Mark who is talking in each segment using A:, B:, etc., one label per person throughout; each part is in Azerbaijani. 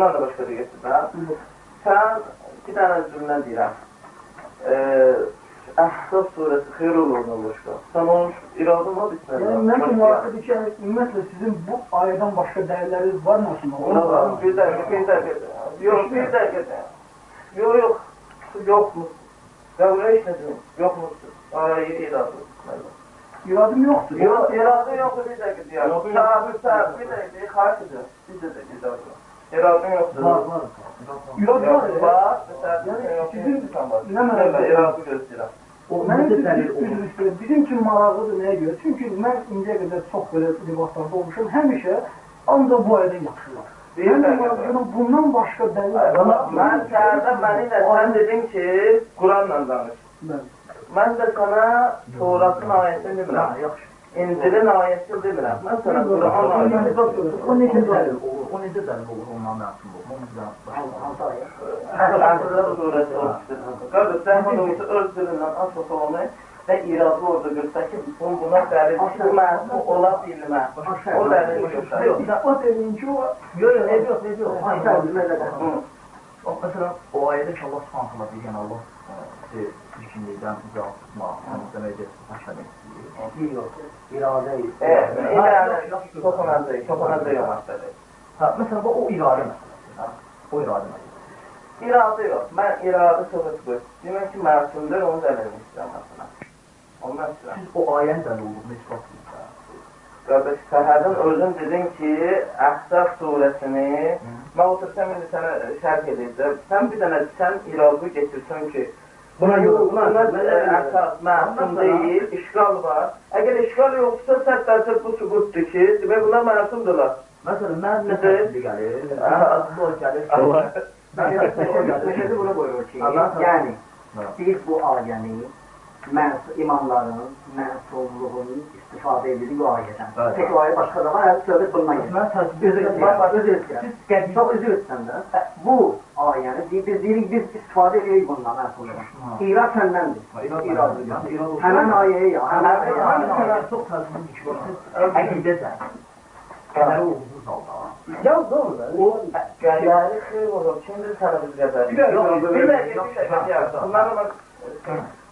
A: bunlar da başka bir iktidar. Sen iki tane cümle diyelim. Ee, Ahzab suresi hayrul olmuştu. Sen olmuş iradın var
B: bismillah. Yani ne ki muhakkak ki ümmetle sizin bu aydan başka değerleriniz var mı aslında?
A: Ona var. Bir dakika, bir dakika. Yok, bir dakika. Yok, yok. Yok mu? Ya buraya ne diyorum? Yok musun? Aa, iradı.
B: İradım yoktu.
A: Yok, iradı yoktu bir dakika diyor. Yok, yok. Bir dakika, karşı diyor. Bir dakika, bir dakika. İradın yoxdur.
B: Var, var. İradı var.
A: Yox, var.
B: Yəni,
A: Yəni,
B: sizin
A: sizin
B: nə mənada-
A: iradı gözləyirəm.
B: Mənim üçün. Bizim üçün maraqlıdır nəyə görə? Çünki mən indiyə qədər çox belə debatlarda olmuşam. Həmişə ancaq bu ayədən yaxşılar. Maraqlıram, bundan başqa dəlil
A: Mən səhərdə məni də sən dedin ki, Quranla danış. Mən də sənə Toratın ayəsini demirəm.
B: Yaxşı.
A: İncilin ayəsini demirəm. Mən sənə Quran ayəsini
B: O necə dəlil?
C: O necə dəlil olur ondan məsul olur? Onu bizə
B: Hansı ayə?
A: Əhzab surəsi olmuşdur. Qardaş, sən bunu öz dilindən asıl onu və iradı orada göstər ki, bunun buna dəlil, bu mənsu ola bilmə. O dəlil göstər.
B: O dedin ki, o
C: Yox, yox, yox, yox.
B: Hansı ayə?
A: Hı.
C: O, Məsələn, o ayədə ki, Allah deyir, yəni Allah e, sizi çirkinlikdən uzaq tutmaq, demək başladı.
B: Yox, iradə
A: E, İndi toxunacaq, toxunacaq məsələ.
C: Hə, məsələn, bu o iradə məsələsi. hə? O iradə məsələsi.
A: İradə yox. Mən iradə söhbət qoy. Demək ki, məsumdur, onu dəlilini istəyirəm məsələn. Ondan istəyirəm.
C: Siz o ayənin dəlil olduğunu isbatlayırsınız.
A: Qardaş, səhərdən özün dedin ki, Əhzab surəsini mən otursam indi sənə şərh edəcəm. Sən bir dənə sən iradı getirsən ki, buna yox, buna əsas məsum deyil, işgal var. Əgər işgal yoxsa səhv dərsə bu sübutdur ki, demək bunlar məsumdurlar.
C: Məsələn, mən nə təsirli gəlir? Bu gəlir.
A: Allah.
D: Meşədə buna buyurur ki, yəni biz bu ayəni mens, imamların mensumluğunun istifade edildiği o ayeten.
C: Evet.
D: Peki o ayet başka zaman
C: her söhbet
D: bununla gelir. Özür dilerim. Siz çok özür dilerim de. Bu ayenin biz dedik biz istifade ediyoruz bundan mensumluğundan. İrad sendendir. İrad. Hemen ayeye ya. Hemen ayeye
C: ya. Hemen ayeye ya. Çok tasmin düşüyor.
A: Akide de. Kadar uğursuz oldu. Ya doğru da. O geldi
C: şey olur.
A: Şimdi
C: sana
A: bir
C: kadar.
A: Bir dakika.
C: Bir dakika.
A: Bunlara bak.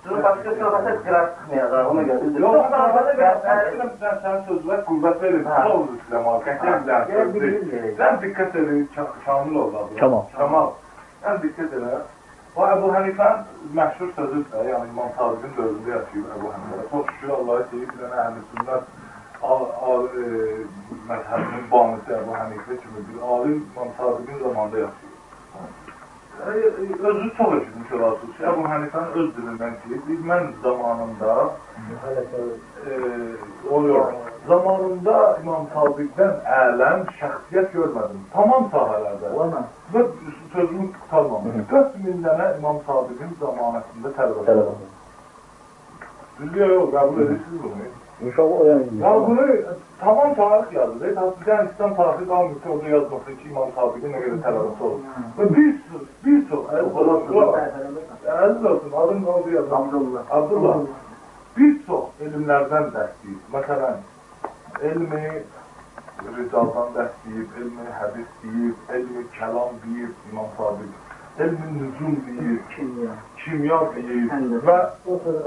A: Dur başqa söhbətə qıraq çıxmayacaq. Ona görə.
E: Yox,
A: arada qədər.
E: sən sənin sözünə qüvvət verir.
A: Hə.
E: Çox olur İslam qətiyyən
D: Gəl bir
E: deyil.
D: bil verək.
E: Sən diqqət edin, Ka- Kamil oldu.
F: Kamal.
E: Kamal. Sən diqqət edin. O Əbu Hənifənin məşhur sözüdür də, yəni İmam Sadiqin dövründə yaşayıb Əbu Hənifə. Çox şükür Allah'a ki, bir dənə əhl-i sünnət e, məzhəbinin banisi Əbu Hənifə kimi bir alim İmam Sadiqin zamanında yaşayıb. E, e, Özü çox eşitmiş olasınız Əbu Hənifənin öz dilindən ki, biz mən zamanında e, oluyor. Zamanında İmam Sadiqdən ələm şəxsiyyət görmədim. Tamam sahələrdə. Və sözümü tutarmamış. 4 min dənə İmam Sadiqin zamanətində tələbə.
F: Tələbə.
E: Düzdür, yox, qəbul edirsiniz bunu.
F: İnşallah yani.
E: Ya bunu e, tamam Tarık yazdı. Hatta İslam Tarık almıştı onun yazması için İmam Tarık'ın ne göre telaffuz olur. Ve bir sürü, bir sürü. Aziz olsun, adım ne oldu yazdı?
D: Abdullah.
E: Abdullah. Bir sürü ilimlerden dersliyiz. Mesela ilmi ricaldan ders deyib, ilmi hədis deyib, ilmi kəlam deyib İmam Sadiq. Elmi nüzum deyib,
D: Kimya.
E: kimya
D: Həndə.
E: və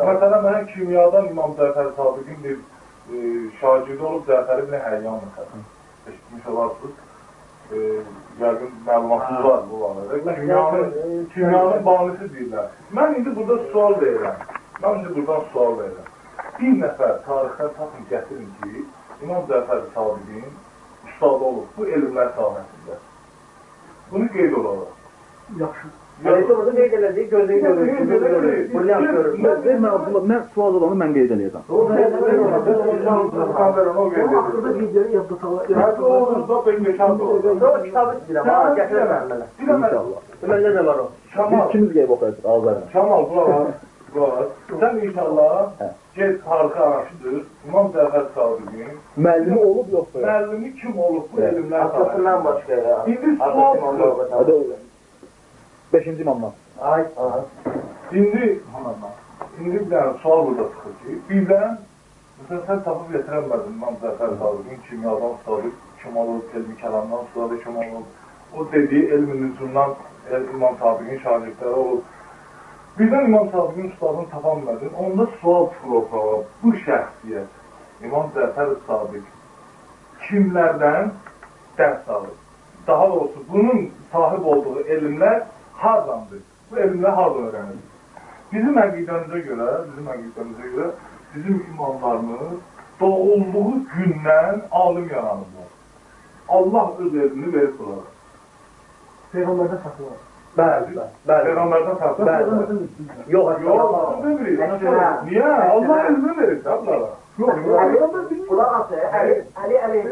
E: məsələn mənə kimyadan İmam Cəfər Sadiqin bir e, şagirdi olub Cəfər ibn Həyyan məsələn. Eşitmiş olarsınız. E, yəqin məlumatınız var bu barədə. Kimyanın, kimyanın banisi deyirlər. Mən indi burada sual verirəm. Mən indi buradan sual verirəm. Bir nəfər tarixdən tapın gətirin ki, İmam Cəfər Sadiqin ustadı olub bu elmlər sahəsində. Bunu qeyd olaraq.
D: Aleyhisselam'ın qeyd gözünü görür, gözünü görür. Bunu
F: yapıyorum. Mən, mən, sual olanı mən qeyd eləyəcəm.
B: O da haqqında qeydləri yadda sallar.
E: Hətta o olsun, o benim yaşamda olsun.
D: O kitabı istəyirəm, ha, gətirəm
E: mənlə.
F: İnşallah.
D: Məndə nə var o?
F: Şamal.
E: Biz
F: ikimiz qeyb oxuyacaq, ağızlarına.
E: Şamal, qulaq az. Sən inşallah get tarixi araşdır. İmam Zəfər Sadıqın.
F: Müəllimi olub yoxsa?
E: Müəllimi kim olub bu elmlər?
A: Atasından başqa ya.
E: İndi sual.
F: Adı 5-ci imamdan.
D: Ay,
E: İndi İndi bir dənə sual burada çıxır ki, birdən Məsələn, sən tapıb getirəmədin İmam Cəfər Sadiqin kimyadan ustadı kim olub, elmi kəlamdan ustadı kim olub, o dediği elmin nüzulundan el, İmam Sabiqin şagirdləri olub. Birdən İmam Sabiqin ustadını tapanmadın. Onda sual çıxır ortalığa. Bu şəxsiyyət, İmam Cəfər Sabiq kimlərdən dərs alır? Daha doğrusu bunun sahib olduğu elmlər harlandı. Bu elmle hal öğrenir. Bizim akidemize göre, bizim akidemize göre bizim imamlarımız doğulduğu gündən alim yaranırlar. Allah öz elini verib onlara.
B: Peyğəmbərdən saxlar.
E: Bəli, bəli. Peyğəmbərdən
B: saxlar. Bəli.
G: Yox,
E: yox. Niyə? Allah elini verib
G: onlara. Yok. Ali, Ali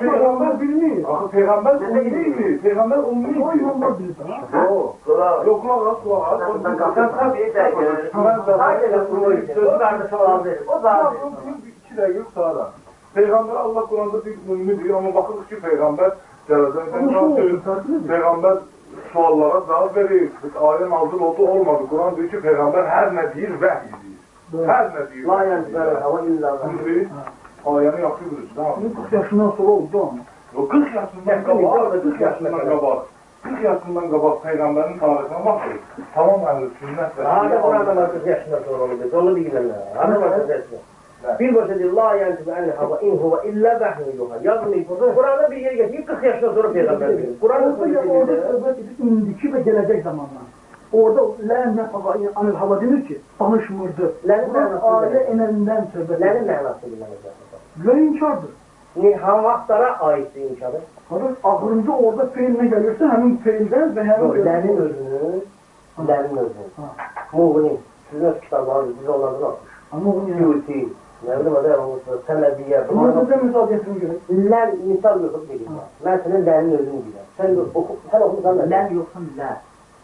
E: Peygamber bilmiyor. Peygamber
B: ummi.
E: Peygamber
B: ummi. Peygamber bilmiyor.
E: Yok.
A: Kulak.
E: Yok kulak az kulak az.
G: Sen kapatma bir şey görür. Sadece kulak. Sözün arkası. O da
E: Peygamber Allah Kur'an'da bir ummi diyor ama bakın ki peygamber Peygamber suallara cevap veriyor. Alem hazır oldu olmadı. Kur'an diyor ki peygamber her ne deyir vehyidir. Deyir. Hər nə deyir.
G: La illa
E: Bunu deyir, ayəni yaxşı bilirsin, ha?
B: 40 yaşından sonra oldu ama.
E: O 40 yaşından qabaq, 40 yaşından qabaq, 40 yaşından qabaq Peyğəmbərin tarixinə baxırıq. Tamam əhl-i sünnət və
G: Hadi oradan artık yaşında sonra oldu. Onu değiller. Hadi oradan yaşında. Bir başa değil, la yenzber en hava in huve illa vahyu yuha. Yazmayı Kur'an'a bir yere getirip 40 yaşından sonra peygamber diyor. Kur'an'ın
B: Orada ya orada
G: sözü
B: söhbət indiki və gələcək zamanlar. Orada lənət hava anil hava demir ki, danışmırdı.
G: Lənət demir.
B: enəlindən söhbət edir.
G: mənası lazım.
B: Və inkardır.
G: Nihan vaxtlara aitdir imkanı.
B: Qardaş, axırıncı orada feil nə gəlirsə, həmin feildən və həmin
G: Yok, Lenin özünü, Lenin özünü. Muğni, sizin öz kitablarınız, biz onlardan atmış.
B: Amma onun yəni.
G: Yuti, ne bileyim adı olmuşsa, Selebiye,
B: Amma bizə misal gətirin görək.
G: Len, misal yoxub bilin. Mən sənin Lenin özünü bilirəm. Sən oxumusan da.
D: Len yoxsa lə.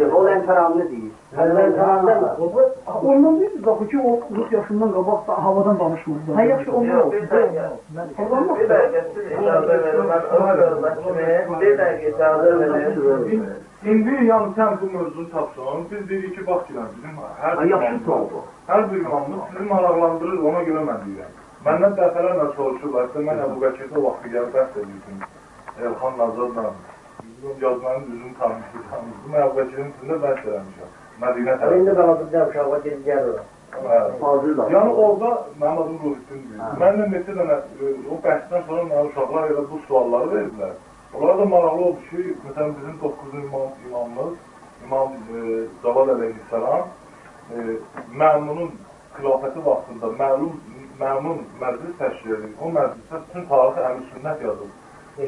B: anil hava deyir. La yantiqu anil hava. Allah nə gedir axı?
G: Yok, o Len karanlı değil. Len karanlı deme.
B: Ondan deyil, baxı ki, o 40 yaşından qabaq da havadan danışmırdı.
D: Ha yaxşı ondan
A: Yox,
D: olsun.
A: bir dəqiqə.
B: Allah'ım
A: Bir dəqiqə siz icazə verin. Mən öz yoldaşımı bir dəqiqə icazə verin.
E: İndi yəni sən bu mövzunu tapsan, biz deyirik ki, bax ki, bizim hər
D: yaxşı
E: imamımız-
D: sualdır.
E: Hər bir imamımız sizi maraqlandırır, ona görə mən deyirəm. Məndən dəfələrlə soruşurlar, mən Əbu Bəkirdə vaxtı gəlib bəhs edirdim. Elxan Nazadla, bizim yazmanın düzünü tanımışdı, tanımışdı. Mən Əbu Bəkirin üstündə bəhs eləmişəm. Mədinə
G: Ben de
E: tərəfində.
G: ben hazırlayacağım uşağa.
D: Hazır da.
E: Yəni orada mənim adım Ruhittindir. Mənlə neçə dənə o bəhsdən sonra mənə uşaqlar elə bu sualları verdilər. Onlara da maraqlı oldu ki, məsələn bizim 9-cu imam, imamımız İmam e, Cavad əleyhissalam e, Məmunun xilafəti vaxtında məlum Məmun məclis təşkil edir. O məclisdə bütün tarixi əhl sünnət yazılır.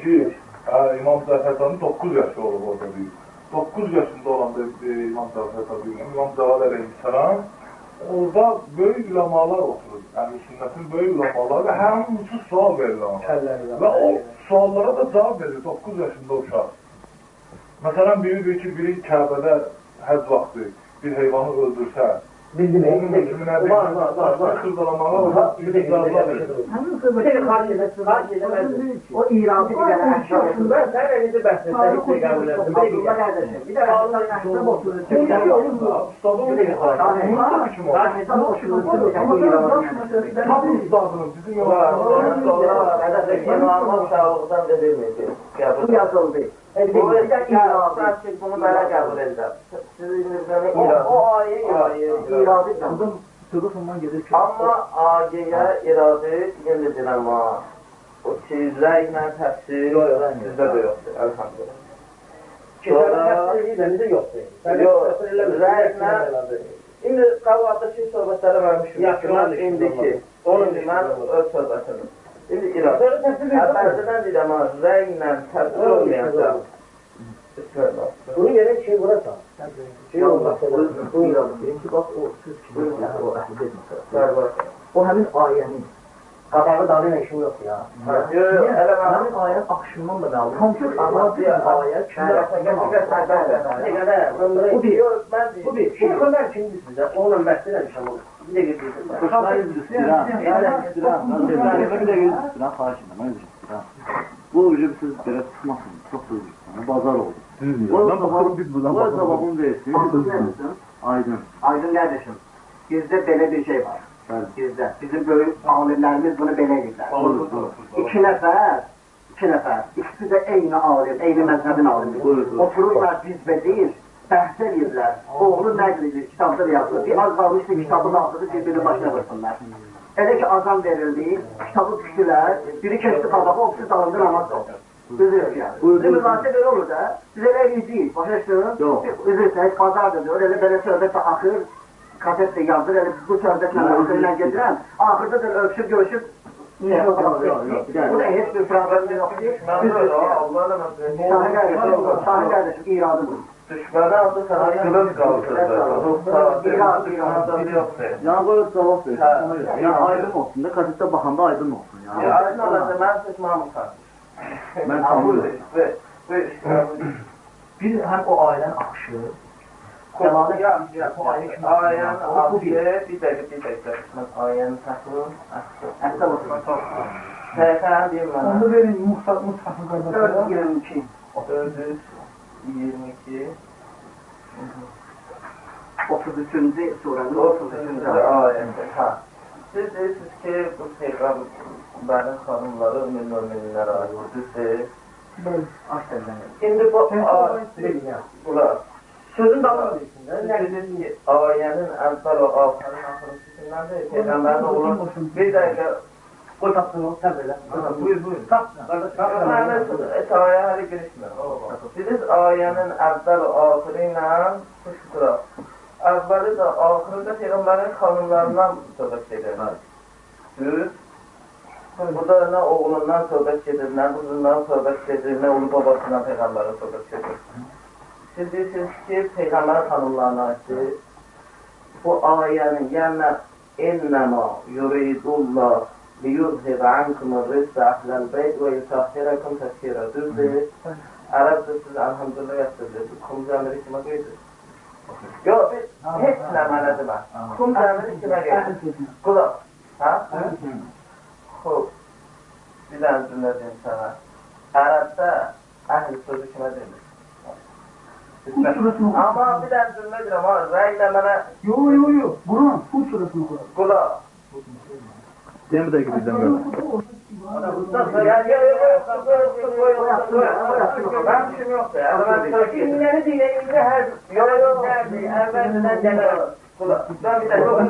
E: Ki, hə, İmam Cəfərtanın 9 yaşı olub orada deyir. 9 yaşında olanda e, İmam Cəfərtan deyir. İmam Cavad əleyhissalam orada böyük ulamalar oturur. Yəni sünnetin böyük ulamaları hamısı sual verir ona. Və o suallara da cavab verir 9 yaşında uşaq. Məsələn, biri deyir ki, biri Kəbədə həc vaxtı bir heyvanı öldürsə,
G: bildirmeyin.
E: Onun dışında
G: var, var, var, var.
E: Kırdalamalar var.
G: Bir de
E: irazlar verir.
G: Seni karşıda, karşıda versin. O irazı bir gelen aşağısın. Ben sen elinde beslesin. Sen hiç tekabül etsin. Bir de kardeşim. Bir de Allah'ın aşkına boşluğu. Bir de olur mu?
E: Stadın
G: bir de
E: kardeşim. Ne kardeşim o? Kardeşim boşluğu. Ama ben boşluğu. Tabii bizim
A: yolumuz. Allah'a emanet olun. Allah'a emanet olun. Allah'a emanet olun.
G: Bu yazıldı.
A: Bu yazıldı. Bunu bana kabul edin. Sizin üzerine irad. O ayı irad
G: edin.
D: Sürüfümden gelir ki.
A: Ama ayıya iradı yenildir ama. O sizlerle tefsir sizde de yoktur. Elhamdülillah.
G: Sonra... Bizde yoktur.
A: Yok. Zeyt'le İndi qavatda siz söhbətlərə vermişim.
G: Yaxşı,
A: indiki. Onun mən öz söhbətini. İndi
G: təsvir
A: Əvvəldən deyirəm ha, rəynlə təfsir olmayacaq. Bismillah.
G: Bunu yere şey burası. Şey olmaz.
D: Bu İran'ın birinci bak o söz kimi o əhl-i.
A: Var, var.
D: O həmin ayənin
G: Kapağı dalıyla işim yok ya.
A: Mən
D: ayət axışından da məlum.
B: Konkret
D: ayət
G: Bu bir. Bu bir. Şeyh Ömer kimdir sizə? Onunla məhz eləmişəm onu. Bir
F: dəqiqə bir dəqiqə. Kuşlar yüzdürürəm. Bir dəqiqə yüzdürürəm. Xahiş edirəm. Mən yüzdürürəm. Bu ücretsiz belə tutmasın. Çox üzrüm. Bazar oldu.
E: Ben bakarım bir buradan bakalım.
F: Bu cevabını versin. Aydın.
D: Aydın kardeşim. Bizde böyle bir şey var. Bizde. Bizim büyük alimlerimiz bunu böyle İki nefer, iki nefer. İkisi de aynı alim, aynı mezhebin alimi. Otururlar cizbe değil, bəhsə edirlər. Oğlu nəql edir, kitabda yazılır. Bir az qalmışdı kitabın altını bir-birini başına vursunlar. Elə ki azan verildi, kitabı düşdülər, biri keçdi qabağa, oksuz alındı namaz oldu. Üzür
F: yani.
D: Bizim zaten öyle olur da, biz öyle iyi değil.
F: Başa
D: şu, üzürsə, pazardır diyor, öyle böyle söhbət axır, kasetle yazdır, yani bu sözleşmeler üzerinden getiren, ahırdadır ölçüp görüşüp
F: şey Yok yok yok.
D: Bu da hiçbir problem yok.
A: Düşmanlar o Allah'la
D: nasıl? Şahı kardeşim, şahı kardeşim
A: iradı bu. Düşmana aldı sana kılıç kaldırdı. İrad,
F: irad. Yalnız cevap ver. Ya aydın olsun da kasette bakanda aydın olsun.
A: Ya aydın olacak,
F: ben düşmanım
A: kardeşim. Ben kabul
C: bir
A: hem hani
C: o ailen akışı,
A: Devam
C: et. Aynen.
A: Abiye
C: bir
A: dəqiq, bir dəqiq. Ayəni tapın.
D: Əsəl olsun.
A: Səhifəni deyim mənə.
B: Onu verin muhtaq muhtaqı qardaşlara.
D: 422.
A: 422.
D: 33-cü surənin
A: 33-cü ayəsi. Hə. Siz deyirsiniz ki, bu peyğəmbərin xanımları ümumi möminlər ayrılır. Düzdür?
B: Bəli.
D: Aşk edilməyir.
A: İndi bu ayət. Bunlar.
D: Sözün davam
A: ki, ayənin əvvəl o axırın axırıncı kimlərdir? Peyğəmbərin oğlu. Bir dəqiqə.
D: Qoy tapsın səbr elə.
A: Buyur, buyur.
D: Tapsın.
A: Ayəyə hələ girişmirəm. Siz ayənin əvvəl o axırı ilə xuşqura. Əvvəli də axırı da Peyğəmbərin xanımlarından söhbət gedir. Düz. Bu da nə oğlundan söhbət gedir, nə qızından söhbət gedir, nə ulu babasından Peyğəmbərin söhbət gedir. siz diyorsunuz ki Peygamber sallallahu aleyhi ve sellem bu ayenin yanına innema yuridullah li yuzhibe ankum rizze ahlel beyt ve yutahhirakum tashira düzdü. Arapça siz elhamdülillah yaptınız. Kum zamiri kime koydu? Yok biz hepsine anladım ben. Kum zamiri kime geldi? Kulak. Ha? Hop. Bir tane cümle diyeyim sana. Arap'ta ahl sözü
B: kime denir?
A: Etmez. Suratını Ama bilen cümledir ama reyle bana...
B: Yo yo yo. Burhan. Kul suratını
A: kurar.
F: Kula. Demir de gideceğim ben.
A: Ben bir şeyim yoksa ya. Dinleri dinleyince her yolun derdi, evvelden dener. Ben bir tane çok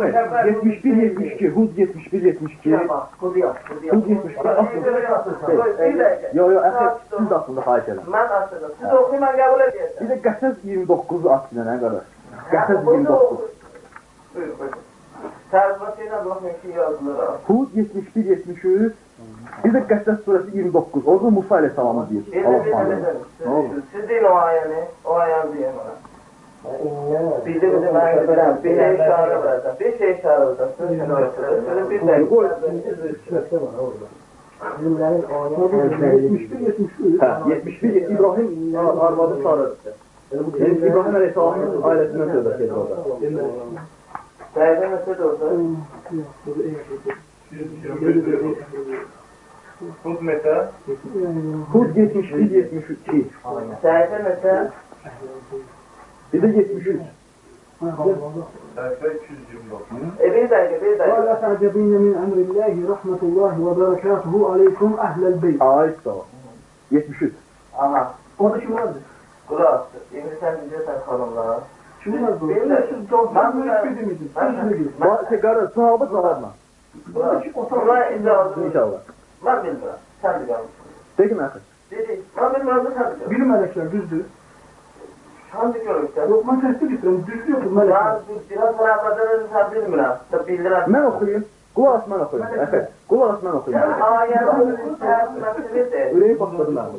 F: 71 72 Hud 71 72 Hud 71
A: aslında
F: Yo yo aslında siz aslında harcalar.
A: Ben aslında siz okuyun ben kabul edeceğim.
F: Bir de Qəsəs 29 aslında ne kadar? Qəsəs 29.
A: Buyur buyur. Tərcümə şeylə baxmayın ki yazılır.
F: Hud 71 73 bir de Kaçta suresi 29. Orada Musa Aleyhisselam'ı
A: diyor.
F: Allah
A: Teala.
F: Ne?
A: Siz deyin o ayeni, o ayeni diye bana. Bizim bizim ayetler bir şey çağrı bırakın. Bir şey çağrı bırakın. Sizin bir
F: İbrahim arvadı çağrısı. İbrahim Aleyhisselam'ın ailesinden söz ediyor orada.
A: Değerli mesele orada.
E: Hud meta?
F: Hud 71, 72.
A: Sayfa meta?
F: Bir de 73.
E: Sayfa 329.
A: E bir dakika, bir
B: dakika. Ve lefa'cebine min emrillahi rahmetullahi ve berekatuhu aleykum ahlel beyt.
F: Ayet tamam. 73.
A: Aha.
B: Orada kim vardı?
A: Kulak. Emri sen bilirsen kalınlığa.
B: Kim vardı? Benim
A: de
B: şu çok...
A: Ben
B: bunu hiçbir demedim.
A: Sözünü
B: gir. Tekrar
F: sahabı zararma. Burası otomatik. İnşallah.
A: Ma bil
F: bura.
A: Sen bir yanlış. Dedi
F: mi arkadaş?
A: Dedi. Ma bil bura sen bir
B: Bilim melekler düzdü.
A: Hangi
B: görmüşler? Lokma testi getirin. Düzdü yok melekler.
A: Ya biraz merakladan sen bil bura. Bil
F: bura. Ben okuyayım. Qulaq as mən oxuyum. Əfət. Qulaq as mən oxuyum.
A: Yəni ayəni təsirləşdirir.
F: Ürəyi patladı mən.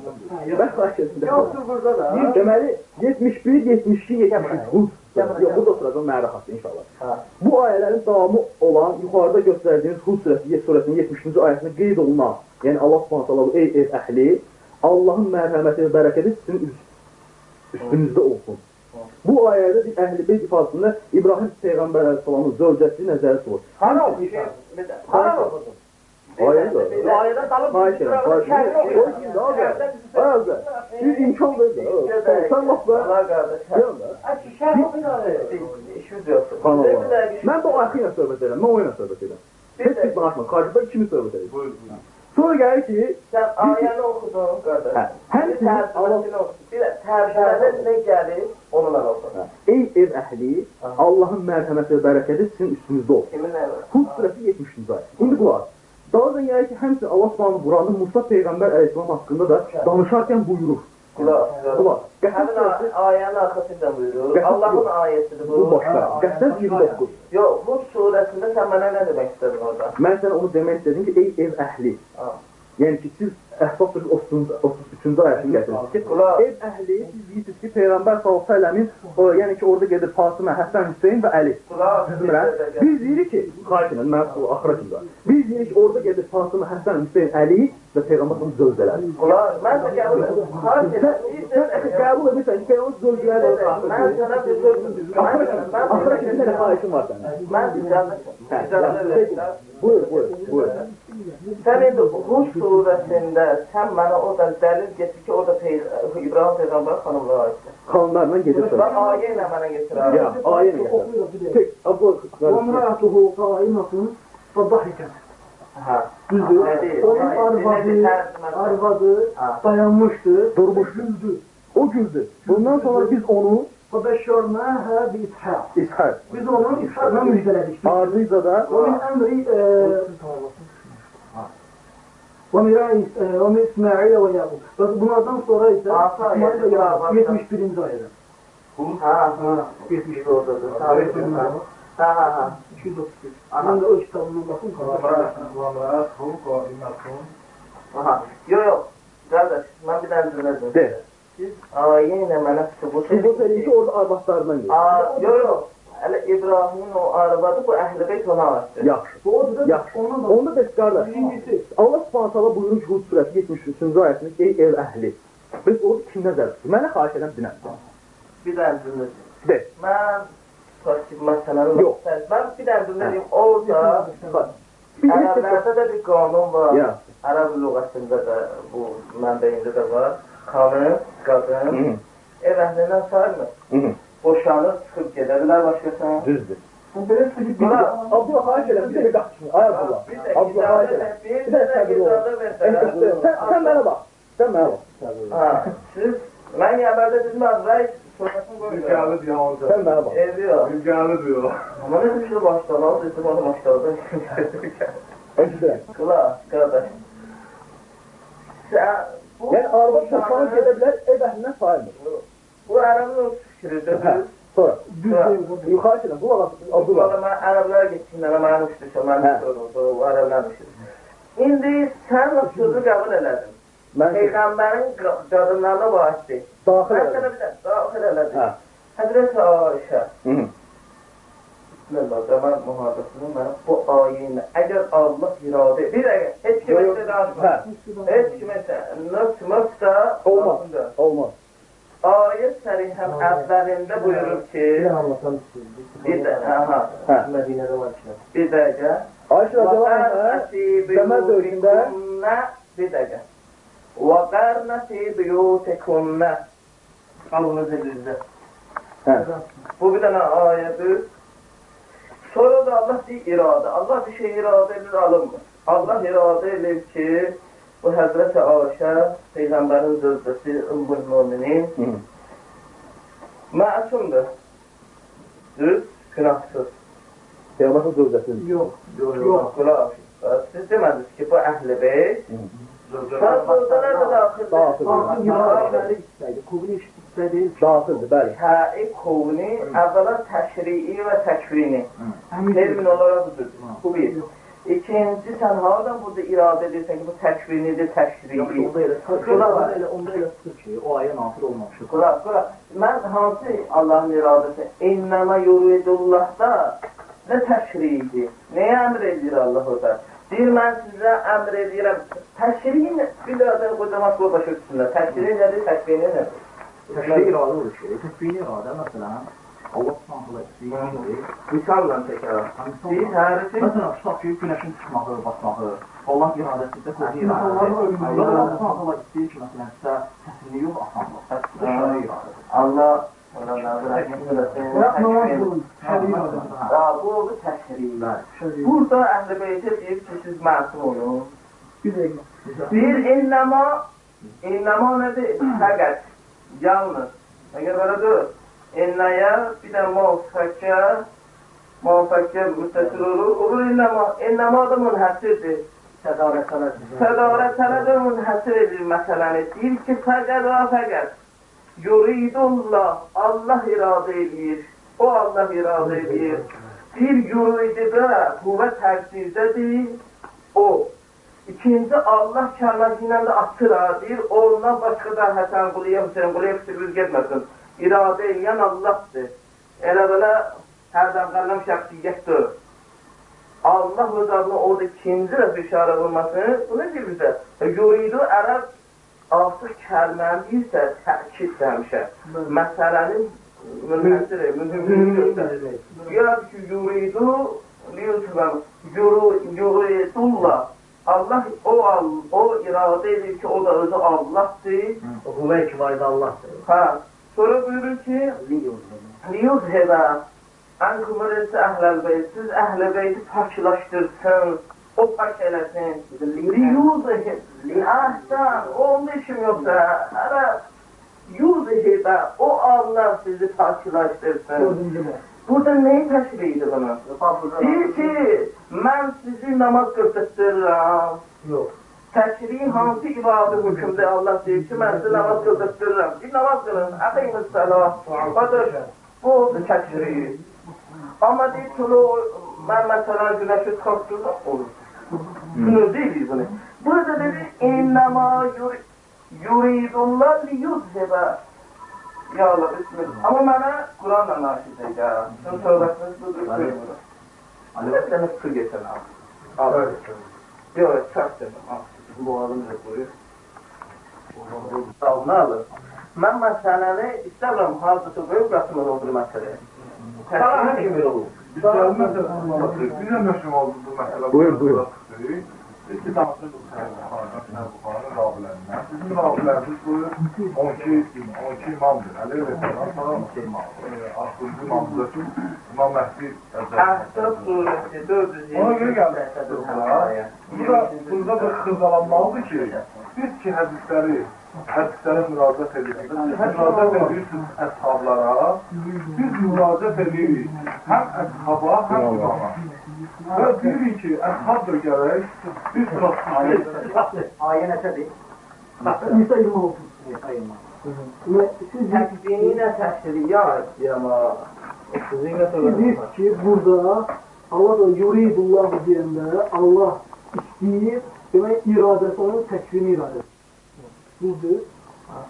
F: Bəs başlasın.
A: Yoxdur burada da.
F: Deməli 71 72 73. Yox, bu da sırada mənə rahat inşallah.
A: Ha.
F: Bu ayələrin davamı olan yuxarıda göstərdiyiniz Hud surəsi 7 surəsinin 73-cü ayəsində qeyd olunan, yəni Allah Subhanahu taala ey ev əhli, Allahın mərhəməti və bərəkəti sizin üst, üstünüzdə olsun. Bu ayədə bir əhl-i beyt ifadəsində İbrahim peyğəmbər əleyhissalamın zövcəsi nəzərdə tutulur.
A: Hara oxuyursan? Hara oxudun? Hayır da.
F: Hayırdan dalıp Hayır. Hayır. O kimdi abi? Hayır da. Siz imkan verdi. Sen bak be.
A: Allah
F: kardeş.
A: İşimiz
F: yok. Bana var. Ben bu akıyla söhbət edirəm. Mən oyuna söhbət edirəm. Heç bir bağışma. Karşıda kimi söhbət
E: edir.
F: Sonra gəlir ki...
A: Sən ayəni oxudun, qardaş.
F: Hə.
A: Həm tərcüməsini oxudun. Bir də tərcümədə nə onunla oxudun.
F: Ey ev əhli, Allahın mərhəməti və bərəkəti sizin üstünüzdə olsun.
A: Kimin əvvəl?
F: Hud surəsi 73-cü ayət. İndi. Daha da yəni ki, həmçinin Allah Subhanahu Quranda Musa peyğəmbər əleyhissalam haqqında da danışarkən buyurur.
A: Qulaq. Həmin ayənin arxasında buyurur. Allahın ayəsidir
F: bu
A: bu.
F: başqa. Qəsəd 29.
A: Yox, Hud surəsində sən mənə nə demək istədin orada?
F: Mən sənə onu demək istədim ki, ey ev əhli. Yəni ki, siz Əhzab surəsi 30-cu 33-cü ayəsini gətirirsiniz ki, ev əhli siz deyirsiniz ki, peyğəmbər o, yəni ki, orada gedir Fatimə, Həsən, Hüseyn və Əli. Düzmürəm. Biz deyirik ki, xahiş edirəm, mən axıra kimi. Biz deyirik ki, orada gedir Fatimə, Həsən, Hüseyn, Əli və peyğəmbər onu zövcələr.
A: Qulaq. Mən də qəbul edirəm. Xahiş
F: Sən
A: edirəm.
F: sən əxi qəbul edirsən ki, peyğəmbər zövcələr
A: Mən
F: orada.
A: sənə bir söz
F: Axıra kimi, axıra kimi nə xahişim var sənin?
A: Mən icazə
F: Hə,
A: icazə
F: yaxşı.
A: verirəm.
F: Buyur, buyur, buyur.
A: Sən indi Hud surəsində sən mənə orada dəlil getir ki, orada Peyğ İbrahim peyğəmbər xanımlara aiddir.
F: Xanımlarla gedirsən.
A: Və ayə ilə mənə getir.
F: Ya, ayə nə gətir? Tek, bu
B: وامرأته قائمة فضحكت.
A: Hə.
B: Düzdür.
A: Nə deyir?
B: Onun
A: Nə-
B: arvadı,
A: necə tərcüməsi?
B: arvadı
A: Ha.
B: dayanmıştı.
F: Durmuş.
B: Güldü.
F: o güldü. Bundan sonra biz onu
B: فبشرناها بإسحاق.
F: İshak,
B: Biz onu İshak'la müjdeledik.
F: ardıyla da
B: ومن أمر ومن ومن İsmail ve Yakub. Bak bunlardan sonra ise
A: Asa
B: İsmail ve
A: ayeti var,
B: Yakub
A: bak.
B: 71. ayet.
A: Ha, ha.
B: 71.
A: Oradadır. Sabit. Ha ha ha. 233.
B: Anam da o kitabına baxın.
E: Qulalarasum, qaimatun.
A: Aha. Yox, yox. Qardaş, mən bir dənə dinlədim.
F: De.
A: Siz yenə mənə sübut edin.
F: Sübut edin ki, orada arvaqlarından
A: gedir. Yox, yox. Hələ İbrahimin o arvadı bu əhl-i beyt ona aiddir.
F: Yaxşı.
B: Doğrudur.
F: Yaxşı. Onda da qardaş.
B: Birincisi.
F: Allah Subhanahu taala buyurur ki, Hud surəsi 73-cü ayəsində ey ev əhli. Biz o kimə zərb? Mənə xahiş edirəm dinə.
A: Bir dənə dinlədim.
F: De.
A: Mən Tasdik məsələni
F: Yox.
A: Mən bir dənə dinlədim. Orada
F: Bir heç
A: ərəblərdə də bir qanun var. Ərəb lüğəsində də bu mənbəyində də var. Xanım, qadın ev əhlindən sayılmır. Boşanır, çıxıb gedərlər başqasına.
F: Düzdür.
B: böyle çocuk
A: Buna
F: Abdullah edirəm, bir dəqiqə qaçın. Ay Abdullah.
A: bir
F: edirəm.
A: bir
F: Bir də
A: də
F: səbir ol. mənə bax. Sən mənə bax.
A: Ha, siz mən yerlərdə bilməm, rəy
E: Rüzgarlı diyor orada.
F: Sən mənə bax.
A: Evi yok.
E: Rüzgarlı diyor.
A: Ama ne bir şey başladı, az dedim onu başladı.
F: Eşidirəm.
A: Kula, kardeş. Sen, bu,
F: arvad boşanıb gedə bilər, ev əhlindən sayılmır.
A: Bu Arap'ın fikridir.
F: Sonra
B: düz değil burada.
F: yuxarı edirəm. Qulaq as.
A: Bu Araplara ben uçtuşum, ben
F: Hə.
A: soruldu, o Araplarmışız. İndi sen o sözü kabul edin.
F: Mən
A: Peyğəmbərin qadınlarına varisdir.
F: Daxil
A: elədi. Daxil elədi.
F: Hə.
A: Həzrət Ayşə.
F: Hı.
A: Zaman müharibəsini mənə bu ayini, əgər Allah iradə, bir əgər, heç kimə istə danışma.
F: Hə.
A: Heç kimə istə, nöqs, möqs də
F: olmaz. Olmaz.
A: Ayet sərihəm əvvəlində buyurur ki, bir də, hə,
F: hə,
A: bir dəqiqə,
F: Ayşə Rəzələ Əmə, Dəməz dövründə,
A: bir şey dəqiqə, وَقَرْنَ فِي بِيُوتِكُنَّ Alınız elinizde.
F: hə.
A: Bu bir tane ayettir. Sonra da Allah bir irade. Allah bir şey irade edir alınmır. Allah irade edir ki bu Hazreti Ayşe Peygamberin zövcesi Ümmül Müminin
F: Hı.
A: masumdur. Düz, günahsız.
F: Peyğəmbərin zövcəsidir.
B: Yok.
A: Yok, günah. Siz demediniz ki bu ehli beyt.
E: Zövcələr
A: da daxildir.
F: Daxildir.
B: İşitse değil.
F: Daxildir, bəli.
A: Təi kovni, əvvəla təşrii və təkvini. Termin olarak budur. Bu bir. İkinci, sen haradan burada irade edirsən ki, bu təkvinidir, təşrii.
C: Onda elə onda elə onda elə çıxır ki, o ayə nazil olmamışdır.
A: Qulaq, qulaq. Mən hansı Allahın iradəsi? İnnəmə yuridullahda nə təşriidir? Nəyə əmr edir Allah orada? Deyir, mən sizə əmr edirəm. Təşrii nə? Bir də adam qocamaq qol başa üstündə. Təşrii nədir, təkvini nədir?
C: Təşbih iradə olur ki, təşbih iradə məsələn,
F: Allah subhanallah istəyir
A: Misalla çəkərəm. Deyir, hərisi
F: Məsələn, tutaq ki, günəşin çıxmağı, batmağı, Allah iradəsində iradədir.
B: ölümü.
F: Allah subhanallah istəyir ki, məsələn, sizə səsini yox, asanlıq.
A: Allah təşrilər.
B: Şəri.
A: Burada Əhl-i Beytə deyir ki, siz məsum olun.
B: Bir.
A: Deyir, innəma, innəma nədir? Fəqət, yalnız. Əgər belə deyil, innəyə bir də muvaffəkkə, muvaffəkkə müstəsil olur, olur innəma. İnnəma da münhəsirdir.
G: Sədarət sənət.
A: Sədaqət sənədə münhəsir edir məsələni. Deyir ki, fəqət və fəqət. Yuridullah, Allah iradə edir. O Allah iradə edir. Bir yurididə qüvvə təqdirdədir. O. İkinci Allah kəlməsi ilə də atır deyir. Ondan başqa da Həsən Quliyə, Hüseyin Quliyə fikriniz getməsin. İradə edən Allahdır. Elə belə hərdən qələm şəxsiyyətdir. Allah öz adına orada ikinci dəfə işarə olmasını, bu nə deyir bizə? Yuridu ərəb artıq kəlməni deyirsə, təkid həmişə. Məsələnin münhəsiri, mühümlüyünü göstərir. Deyir ki, yuridu, liyutubəm, yuridullah. Allah, o, al- o iradə edir ki, o da özü Allahdır.
G: Qüvvə kifaydə Allahdır.
A: Ha, sonra buyurur ki, liyuzhebə Ankumarisi əhl-əl beyt, siz əhl-i beyti paklaşdırsın, parçayla sen liyuzihi liahta onun için yoksa ara yuzihi da o Allah sizi
B: parçalaştırsın.
A: Burada neyi teşhir bana? Diyor ki, ben sizi namaz kıldıktırıram.
G: Yok.
A: Teşhiri hangi ibadet hükümde Allah diyor ki, ben sizi namaz kıldıktırıram. Bir namaz kılın, akıyınız salat. Budur, bu oldu teşhiri. Ama diyor ki, ben mesela güneşi korktuğum olur. Sınır değiliz bunu. Burada dedi innema yuridullah li yuzheba yağla üstünü. Ama bana Kur'an'la naşit ya. Şunu sorarsınız bu durum böyle bunu. Anladın mı? Su getir al. Al. Yok çarp dedim al. Bu alınca koyuyor. Al ne alır? Ben meseleli istemem hazreti büyük rasmını oldurmak üzere. Sana hangi
E: bir olur? Bir də məşhur oldu bu məsələ.
H: Buyur, buyur.
E: İki danışıq Buxarın ravilərindən. Sizin raviləriniz bu 12 12 imamdır. Əli Rəsəlan sonra 12 imam. 6-cı imamdır İmam Məhdi
A: Əhzab surəsi 420.
E: Ona görə gəldi. Burada, burada da xırdalanmalıdır ki, biz ki hədisləri, hədislərə müraciət edirik. Siz müraciət edirsiniz əshablara, biz müraciət edirik həm əshaba, həm imama. Və deyirik ki, əshab da gərək, biz rastlayırıq.
G: Ayə nəsədir?
B: Nisa 26. Və siz
A: Təkvini təşkili ya amma sizin nə
B: Siz ki, burada Allah da yuridullah deyəndə Allah istəyir, demək iradəsi onun təkvini iradəsi. viver
A: a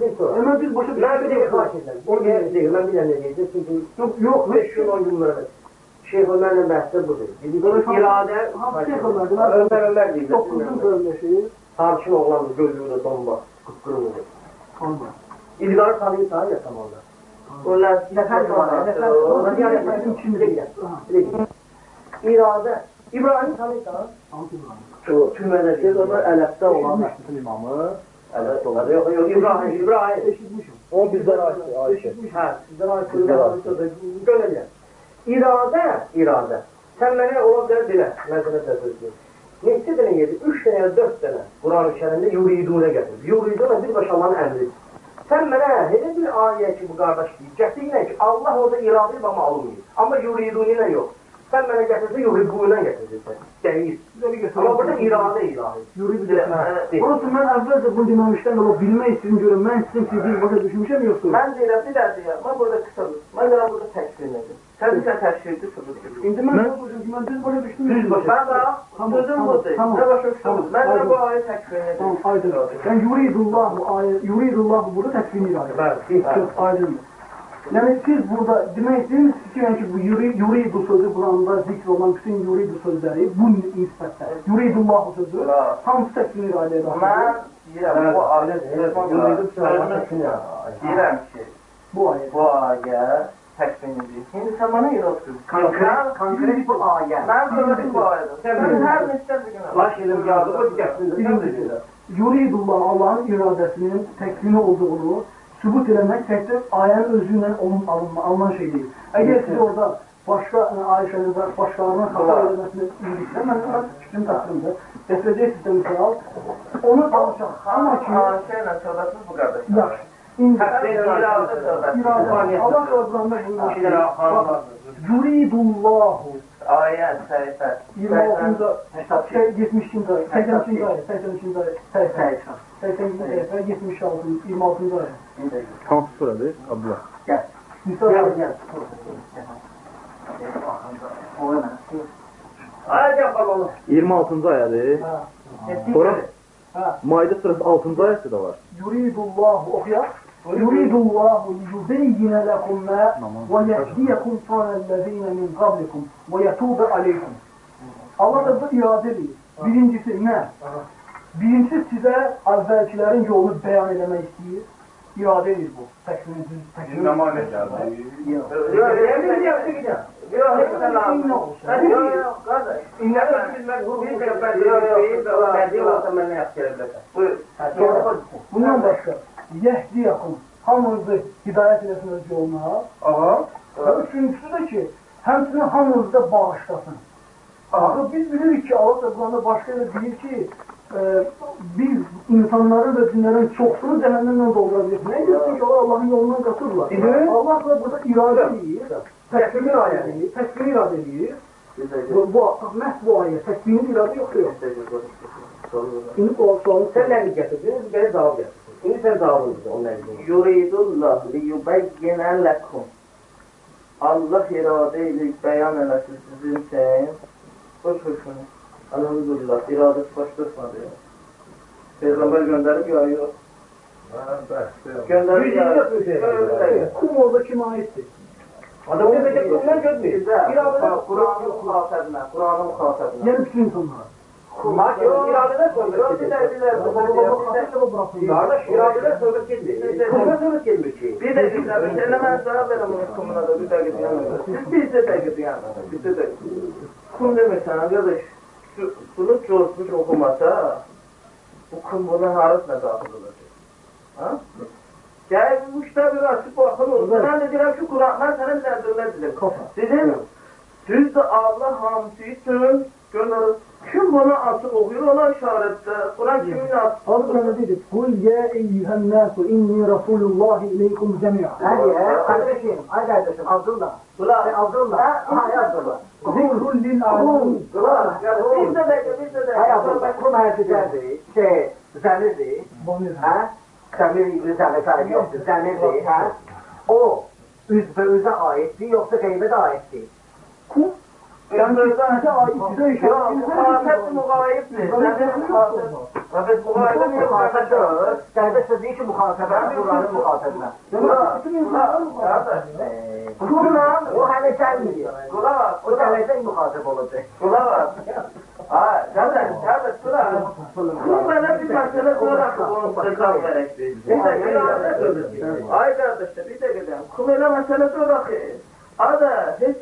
A: bir
G: soru.
B: Hemen biz
G: Mən bir xahiş edirəm. Onu bir dəqiqə, mən bir dənə deyəcəm. Çünki
B: Yok, yok,
G: 5 gün 10 gün burada. Şeyh Ömer'le bəhsdə budur. Dedi ki, iradə...
B: Şeyh Ömer'dir.
G: Ömer Ömer deyir.
B: 9-cu bölməşi
G: Hakim oğlandır, gözlüğü də domba, qıpqırmızı.
B: qalma.
G: İlgarı tanıyırsan ya tamamda.
A: Onlar
G: Nəfər var, nəfər var. Yəni, bizim kimdə gedir? İradə. İbrahim tanıyırsan?
B: Hamısı qalma.
G: O türmədəki onlar ələbdə olan Məşrutun imamı. Ələbdə olan. Yox, yox, İbrahim, İbrahim.
B: Eşitmişim.
H: O bizdən Ayşə. Ayşə.
G: Hə, sizdən aykırı Görəliyəm. İradə, iradə. Sən mənə ola bilər belə, sənə təsəvvür Neçə dənə yedi? Üç dənə ya dörd dənə Quran-ı kərimdə yuridunə gətirir. Yuridunə birbaşa Allahın əmridir. Sən mənə elə bir ayə ki, bu qardaş deyir, gətirinə ki, Allah orada iradə ilə alınmıyor. Amma yuridunə yox. Sən mənə gətirsən, yox, hüququndan gətirsən. Deyir. Amma burada iradə ilahi.
B: Orası mən əvvəlcə bunu deməmişdən ola bilmək istəyirəm görüm. Mən sizin fiziği başa düşmüşəm yoxsa?
A: Mən deyirəm, bir dəqiqə ya, mən burada qısa dur. Mən deyirəm, burada təkfir nedir? Sən bilsən təkfirdir, sıfır.
B: İndi mən düşdüm. Mən düz başa düşdüm.
G: Düz başa
A: daha
B: Tamam,
A: sözüm
B: tamam,
A: budur.
B: tamam.
A: Ne başa. Ben de
B: Aydın.
A: bu ayet tekfir
B: Tamam,
A: edeyim.
B: aydın. Yani yuridullahu ayet, yuridullahu burada tekfini irade.
G: Bəli.
B: Çok Yani siz burada demek istediğiniz ki, ki bu yuri, yuridu sözü Kur'an'da zikrolunan bütün yuridu sözleri bu nispette. Yuridullahu sözü hamısı tekfini iradeye
A: Ben
B: dahil.
A: deyirəm, bu ayet deyirəm ki,
B: Bu ayet.
A: bu ayet tekfir edeyim. Şimdi sen bana yarattın.
D: Konkret, konkret bu ayet.
A: Ben söyledim bu ayeti. Sen her nesne bir gün
G: Baş elim yazdı, gətirsin.
B: Birincisi, yuridullah Allah'ın iradesinin tekvini olduğunu sübut eləmək təkcə ayənin özü ilə onun alınma, alınan şey deyil. Əgər siz orada başqa Ayşənin və başqalarının xata eləməsini bilirsə, mən fikrim təslimdir. Gətirəcəksiniz də misal, onu danışaq. Amma ki,
A: Ayşe'yle söhbətimiz bu kadar.
B: yaxşı. İndi
A: iradə,
B: Allah.
G: Kişilərə aparırlar.
B: Yuridullahu
A: Ayet sayfa.
B: 26. sayfa. 70. ayet. 83. ayet. 83. ayet. Sayfa. 82. sayfa 76. 26.
F: ayet. Tam sıradayız.
B: Abla.
D: Gel. Gel
G: gel. Ayet yapalım.
F: 26. ayet. Sonra Maide sırası 6. ayette de var.
B: Yuridullahu okuyak. يريد الله ليبين لكم ما ويهديكم sonra الذين min قبلكم ويتوب عليكم. Allah da bu iadeli. Birincisi ne? Birincisi size azvelkilerin yolunu beyan eləmək istəyir. İadedir bu. Təkviniz, təkviniz. Nə
E: mənə gəldi? Yox.
A: Yox, emin
G: yaxşı gedən. Yox,
A: heç nə lazım. Yox, qardaş.
G: İnnə biz məzhur bir kəbər deyil və o bəzi olsa mənə yaxşı gələ bilər.
A: Buyur.
B: Bundan başqa. Yəhdiyakum hamınızı hidayət eləsin öz yoluna.
G: Aha.
B: Və üçüncüsü də ki, həmçinin hamınızı da bağışlasın. Axı biz bilirik ki, Allah da Quranda başqa da deyir ki, e, biz insanların və dinlərin çoxsunu cəhənnəmlə doldura biliriz. Nə diyorsun ki, onlar Allahın yolundan qaçırlar. Allah da burada iradə edir, təkvir iradə edir, təkvir iradə edir. Bu, bu, məhz bu ayə, təkvirin iradə yoxdur yox. İndi o sualı
G: Sən nə gətirdin? Gəl cavab gətirsin. این tedavuzda onlar için.
A: Yuridullah li yubeyyine lekum. Allah iradə ilə bəyan eləsin sizin üçün. Xoş xoşuna. Elhamdülillah, iradəsi başlasmadı. Peygamber gönderip ya yok. Gönderip ya.
B: Kum orada kime aittir?
G: Adam ne demek bunlar görmüyor. İradeler
A: Kur'an'ın muhatabına, Kur'an'ın muhatabına.
B: Ne bütün insanlar?
A: Bak yok iradede söylüyor. Biler biler.
G: Kardeş iradede söylüyor ki. Kuma söylüyor ki.
A: Bir de bizden hemen sana veremez kumuna da bir de gidiyor. Biz de de gidiyor. Biz de sana kardeş. Bunu çoğusunu okumasa bu kum buna harfle dahil olacak. Ha? Gel bu müşteri açıp bakalım. Ben şu Kur'an'dan sana bir derdime dilerim. Düz de Allah hamsi için gönül kim bunu asıl okuyor olan şaharette? Kur'an kimin asıl?
B: Halbuki ne dedi? Kul ya eyyühen nasu inni rasulullahi ileykum cemi'a.
D: Hadi ya kardeşim, hadi kardeşim Abdullah. Kula. Sen Abdullah. Hay Abdullah.
B: Zikrun lil alemin.
A: Kula. Biz de belki, biz
D: de
A: belki.
D: Hay Abdullah. Kum herkesi şey, zamirdi. Ha? Zamir, zamir sahibi yoktu. Zamirdi. Ha? O, üzbe üze aitti yoksa gıybede aitti.
B: Kum Bize ait bize
A: Yox,
B: işaret.
A: müxalifət müğayibdir.
D: Bu
A: müğayibət
D: müxatəbə, qərdə sözü ki, müxatəbə, Quranın müxatəbə. Quran, o hələ gəlmir.
A: Qulaq,
D: O gələcək müxatəb olacaq.
A: qulaq. Ha, qardaş, qardaş, qulaq. Bu mənə bir məsələ soraq, onu cavab verəkdir. Bir də sözü. Ay qardaşlar, bir dəqiqə. Kum elə məsələ soraq. Ada, heç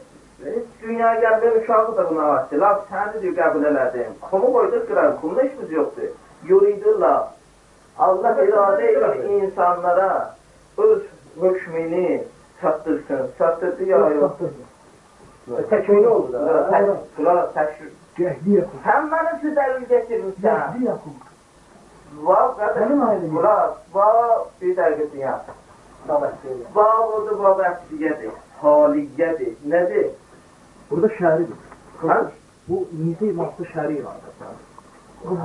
A: heç dünyaya gəlməyən uşağı da buna vaxtı. Laf səni diyor qəbul elədim. Kumu qoyduk qırar, kumda işimiz yoxdur. Yuridullah. Allah iradə edir insanlara öz hökmünü çatdırsın. Çatdırdı ya yox.
G: Təkvini oldu da.
A: Qulaq təşvir. Sən mənim üçün dəlil gətirmişsən.
B: Cehdiyekum.
A: Vav qardaş.
B: Mənim ailəmi.
A: Qulaq, vav bir dəqiqə deyəm. Vav orada vav əksiyədir. Haliyyədir. Nədir?
F: Burada şaridir.
A: Ha?
F: Bu nize-i mahsa şari iradet.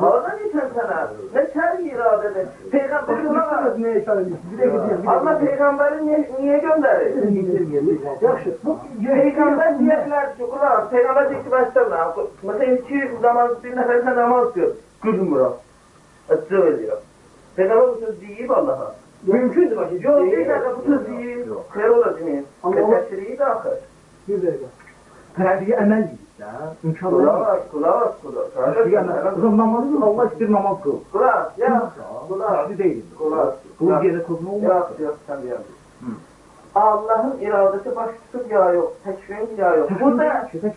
A: Orada geçen sana. Ne şer'i iradede. Peygamber
B: buna var. Neye şer'i?
A: Ama peygamberi niye, niye gönderir?
B: Yaxşı. Bu
A: peygamber diyebilir ki, ulan peygamber dedi ki başlarına. Mesela iki yüz namaz, bir nefesle namaz diyor. Gücümür o. Ötürü ediyor. Peygamber bu söz deyip Allah'a.
G: Mümkündür bakın. Şey.
A: Yok bir dakika bu söz deyip. Hayır olasın.
B: Ama
A: e,
B: o...
A: Tesiriyi de.
B: Bir dakika.
F: Təşriyə əməl edir də. İnkar olmaz.
A: Kulak, kulak, kulak.
F: Təşriyə əməl. Ulan namazı Allah istəyir namaz qıl.
A: Kulak, ya. Kulak.
F: Təşri deyil.
A: Kulak.
F: Bu yerə qılma olmaz.
A: Yok, yok, sen diyemezsin. Allah'ın iradesi baş tutup ya yok. Tekvin ya yok. Burada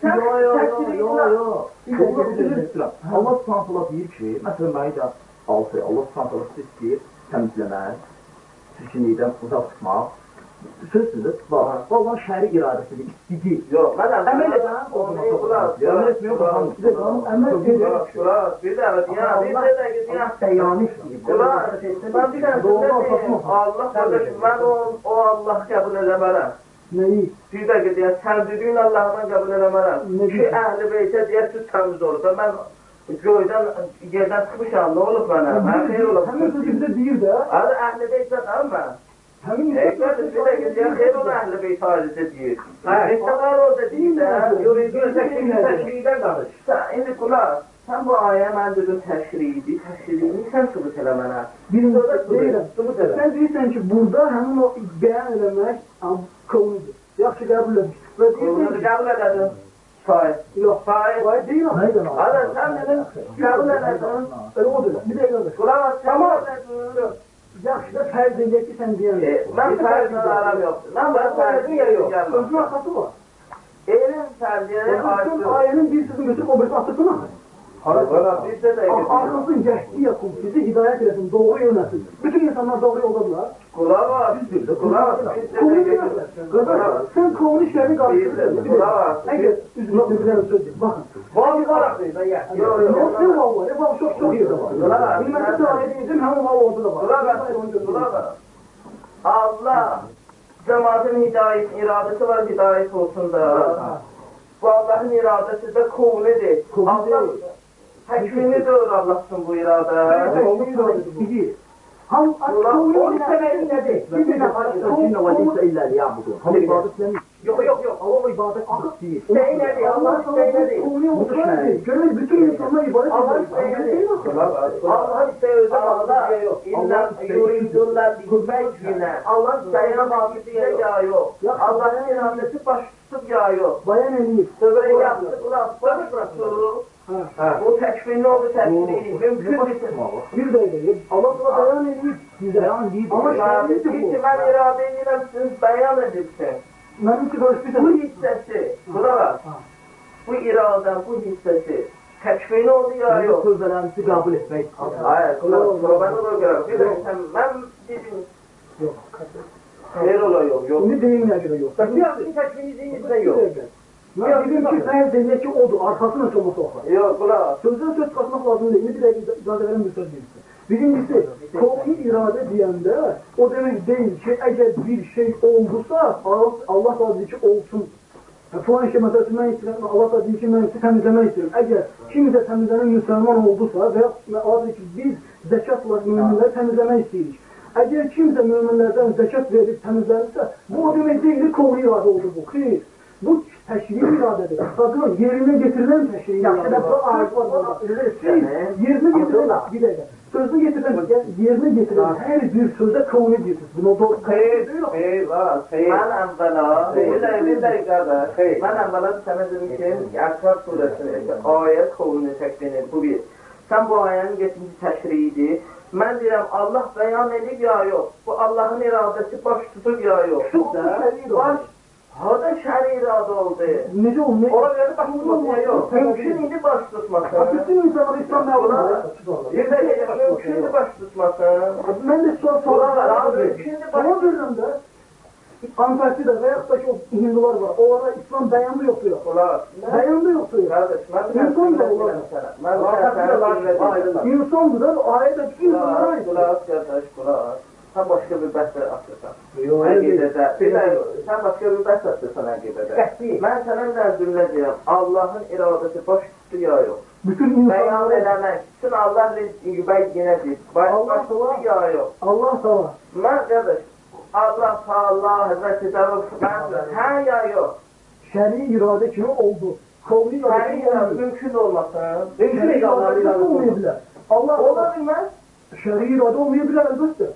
F: Yo, yo, yo, yo, yo. Çok üzülürəm. Allah subhanallah deyir ki, məsələn, Maida 6, Allah subhanallah siz istəyir təmizləmək, çirkinlikdən uzaq tutmaq. Sözsüzdür, var. Vallahi şəri iradəsidir, istəyir.
A: Yok, ben de
F: Əməl edən
A: Onu kulak.
F: Əməl etmiyor, baxan.
B: Bir dakika. Ama emel
A: Kulak, kulak. Bir de evet ya. Bir de de git ya.
F: Bəyanı istəyir.
A: Kulak. Ben bir tane
B: Doğru,
A: sözde
B: haklısın.
A: diyeyim. Allah kardeşim ben o, o Allah kabul edemem.
B: Neyi?
A: Bir de git ya. Sen dediğin Allah'tan kabul edemem.
B: Ne
A: Ki
B: diyorsun?
A: ehli beyte diye süt temiz olur. Da Ben göyden yerden çıkmışam. Ne olur bana? Ben hayır olur.
B: Hemen sözümüzde değil de.
A: Hadi Evladım bir de güzel Erol ehli beyt ailesi diyor. İntikal oldu değil de
G: yürüdüğün teşhirden kalır.
A: Şimdi kulak sen bu ayeye ben dedim teşhiriydi, teşhirini sen subut elə mənə.
B: Birinci deyirəm,
G: subut elə.
B: Sən deyirsən ki, burada həmin o bəyan eləmək kavludur. Yaxşı qəbul etmiş. Və deyirsən ki,
A: qəbul edədim. Faiz.
B: Yox,
A: faiz.
B: Faiz deyil.
A: Adam sen dedin, qəbul edəsən.
B: Elə odur. Bir dəqiqə.
A: Kulak,
B: tamam. Yaxşı da fərz edək ki, sən deyən.
A: E, mən fərzin aram yoxdur. Mən bana fərzin yer yox.
B: Özün atası var.
A: Elin
B: fərziyəni
A: ayrıdır.
B: Ayının bir sözü götürüb o birisi atırsın axı. Aklınızın geçti yakın, sizi hidayet etsin, doğru yönetsin. Bütün insanlar doğru
A: yoldadırlar. Kulağa
B: var.
A: Kulağa
B: var. Kulağa. Sen kulağı şerri karşısın. Kulağa var. Eğer üzülme üzülme söz değil. Bakın.
G: Vavi karak değil. Yok
A: yok.
B: Ne var? Vavi çok çok iyi de var. Kulağa var. Bilmem ki var edinizin hemen vavi orada da var.
A: Kulağa var. Kulağa. Allah cemaatin hidayet iradesi var hidayet olsun da. Bu Allah'ın iradesi de kuvvedir. Allah Hekmini doğru Allah'sın bu irada.
B: Bizi. Hav
A: akıllı
B: severim
G: dedi. Bizi ne
B: karıştı?
F: Cinne ve cinse illa liyabudun. Hav ibadetleniyor.
G: Yok yok yok.
F: Allah'ın ibadet
G: değil. Seyledi.
B: Allah'ın seyledi. Görmez bütün insanlar ibadet ediyor.
A: Allah'ın seyledi. Allah'ın seyledi. Allah'ın seyledi. İlla yuridullah bilmecine. Allah'ın seyledi. Allah'ın seyledi. Allah'ın iradesi baş tutup yağıyor.
B: Bayan elini.
A: Söbreyi yaptık. Ulan bırak Resulü. Ha. Ha. Bu tekfir ne oldu tekfiri? Mümkün değil.
B: Bir dakika. Allah'a beyan edilmiş.
F: Beyan değil.
B: Ama şahit bu.
A: İhtimal iradeyle siz beyan edilse.
B: Benim ki karışmış.
A: Bu hissesi. Buna bak. Bu irade, bu hissesi. Tekfir ne oldu ya yok.
F: Söz verensi
A: kabul etmek. Hayır. Kurbanı da göre. Bir de ben dedim.
B: Yok.
A: Hayır olay yok. Yok.
B: Ne deyinle göre yok.
G: Bir tekfiri
B: deyinle
G: yok.
B: Ya bizim Kütahya zihindeki odur, arkasına çomuk sokar.
A: Yok bula.
B: Sözden söz katmak lazım değil, bir dakika izade veren bir söz değil. Birincisi, kovu irade diyende o demek değil ki eğer bir şey olduysa Allah razı ki olsun E, Falan şey mesela mən istəyirəm, Allah da deyir ki, mən sizi təmizləmək istəyirəm. Əgər kimsə təmizlənən müsəlman oldusa və Allah deyir ki, biz zəkatla müminləri təmizləmək istəyirik. Əgər kimsə müminlərdən zəkat verib təmizlənirsə, bu o demək deyil ki, qovlu iradə oldu bu. Xeyr bu teşvik iradedir. Sakın yerine getirilen teşvik iradedir. Siz yerine getirilen bir Sözü getirilirken yerine getirilen her bir söze kavunu getirirsiniz. Bunu doğru
A: kayıtlıyor. Eyvah, seyir. Ben ambala, bir dakikada, ben ambala sana dedim ki, Asaf suresindeki ayet kavunu tekrini, bu bir. Sen bu ayetin geçinci teşriğiydi. Mən deyirəm, Allah bəyan edib ya yox, bu Allahın iradəsi baş tutub ya
B: yox. Çox şey.
A: baş hada şer'i irade oldu.
B: Nece olmuyor?
A: Ona göre baş tutması yok. Mümkün idi baş tutması.
B: Bütün insanlar İslam mevzuları.
A: Bir de mümkün idi baş tutması.
B: Ben de son
A: Ulan abi,
B: sorular
A: şimdi bak-
B: Son dönemde Antarktida veya da ki o Hindular var. Onlara İslam diyor.
A: Ulan,
B: Beyanı yok diyor.
A: kardeş, ben
B: İnsan da olur.
A: Ben
G: Aydınlar.
B: İnsandı da ayette bütün insanlara ait.
A: Kulak, kulak kardeş, kulak. Sən başqa bir bəhs açırsan.
G: Yox.
A: Əqidədə, bir sən başqa bir bəhs açırsan əqidədə. Mən sənə deyirəm, Allahın iradəsi baş tutdu ya yox.
B: Bütün
A: Bəyan eləmək üçün Allah yübəy yenə deyir, baş tutdu ya yox.
B: Allah sana
A: Mən qardaş, Allah, Allah, Həzrəti mən, hə ya yox.
B: şəri iradə kimi oldu. Kavli iradə kimi
A: mümkün olmasın.
G: Mümkün
B: iradə olmaya bilər. Allah
A: Ola bilməz.
B: şəri iradə olmaya bilər əlbəttə.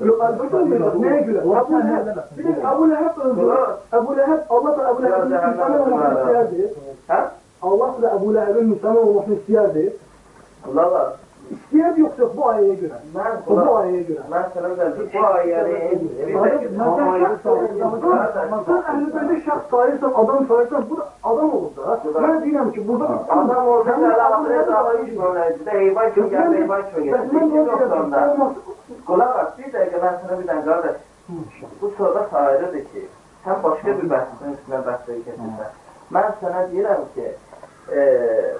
B: لو قلبتهم من الناجلة أبو لهب أبو لهب أبو لهب الله تعالى أبو لهب من سمى ونحن السيادة
A: الله
B: تعالى أبو لهب من سمى ونحن السيادة
A: الله
B: İsteyen yoksa bu ayeye göre.
A: Mesela,
B: bu ayeye
A: göre. Mesela da bu ayeye
B: Sen ehl-i beyde şahs sayırsan, adam sayırsan, bu da adam olur da. Ben diyorum ki burada
A: bir adam olsa da Allah'a heyvan çok geldi, heyvan çok
B: geldi.
A: Ben ne
B: diyeceğim?
A: Kulak bak, bir dakika ben sana bir tane kardeş. Bu soruda sayırdı ki, sen başka bir bahsin üstüne bahsini kesin. Ben sana diyorum ki, eee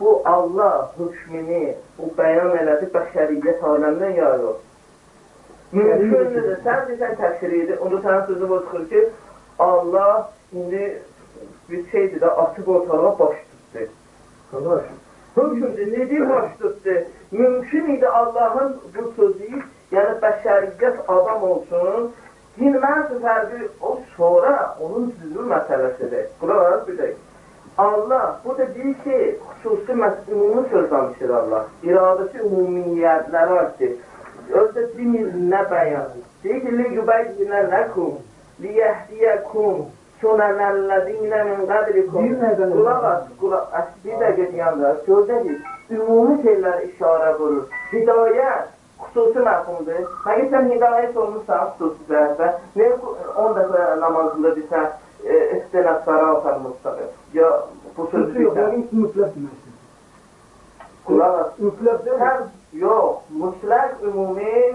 A: bu Allah hökmünü bu bəyan elədi bəşəriyyət aləminə ya yox. Mümkündür. Sən desən təşkiridir. Onda sənin sözü bu çıxır ki, Allah indi bir şeydir də açıq ortalığa baş tutdu.
B: Qardaş,
A: Hökmdür, necə baş tutdu? Mümkün idi Allahın bu sözü, yəni bəşəriyyət adam olsun, dinmənin fərqi o sonra onun sözü məsələsidir. Qulaq bir dəqiqə. Allah bu da deyir ki, xüsusi ümumi söz danışır Allah. İradəsi ümumiyyətləri açır. Özdə dinilinə bəyan. Deyir ki, liyubəyyinə ləkum, liyehdiyəkum, sunənəllədinə min
B: nədən
A: Qulaq as, qulaq as, bir dəqiqə deyəndə, gördədir, ümumi şeylər işarə vurur. Hidayət xüsusi məfhumdur. Sən hidayət olmuşsan xüsusi cəhətdə, niyə 10 dəfə namazında desən, E, İhtilaf sarafel mustakif. Ya bu
B: söz yok. Yani hiç
A: mutlak demezsin.
B: Kulak. Mutlak
A: demez. Yok. Mutlak umumi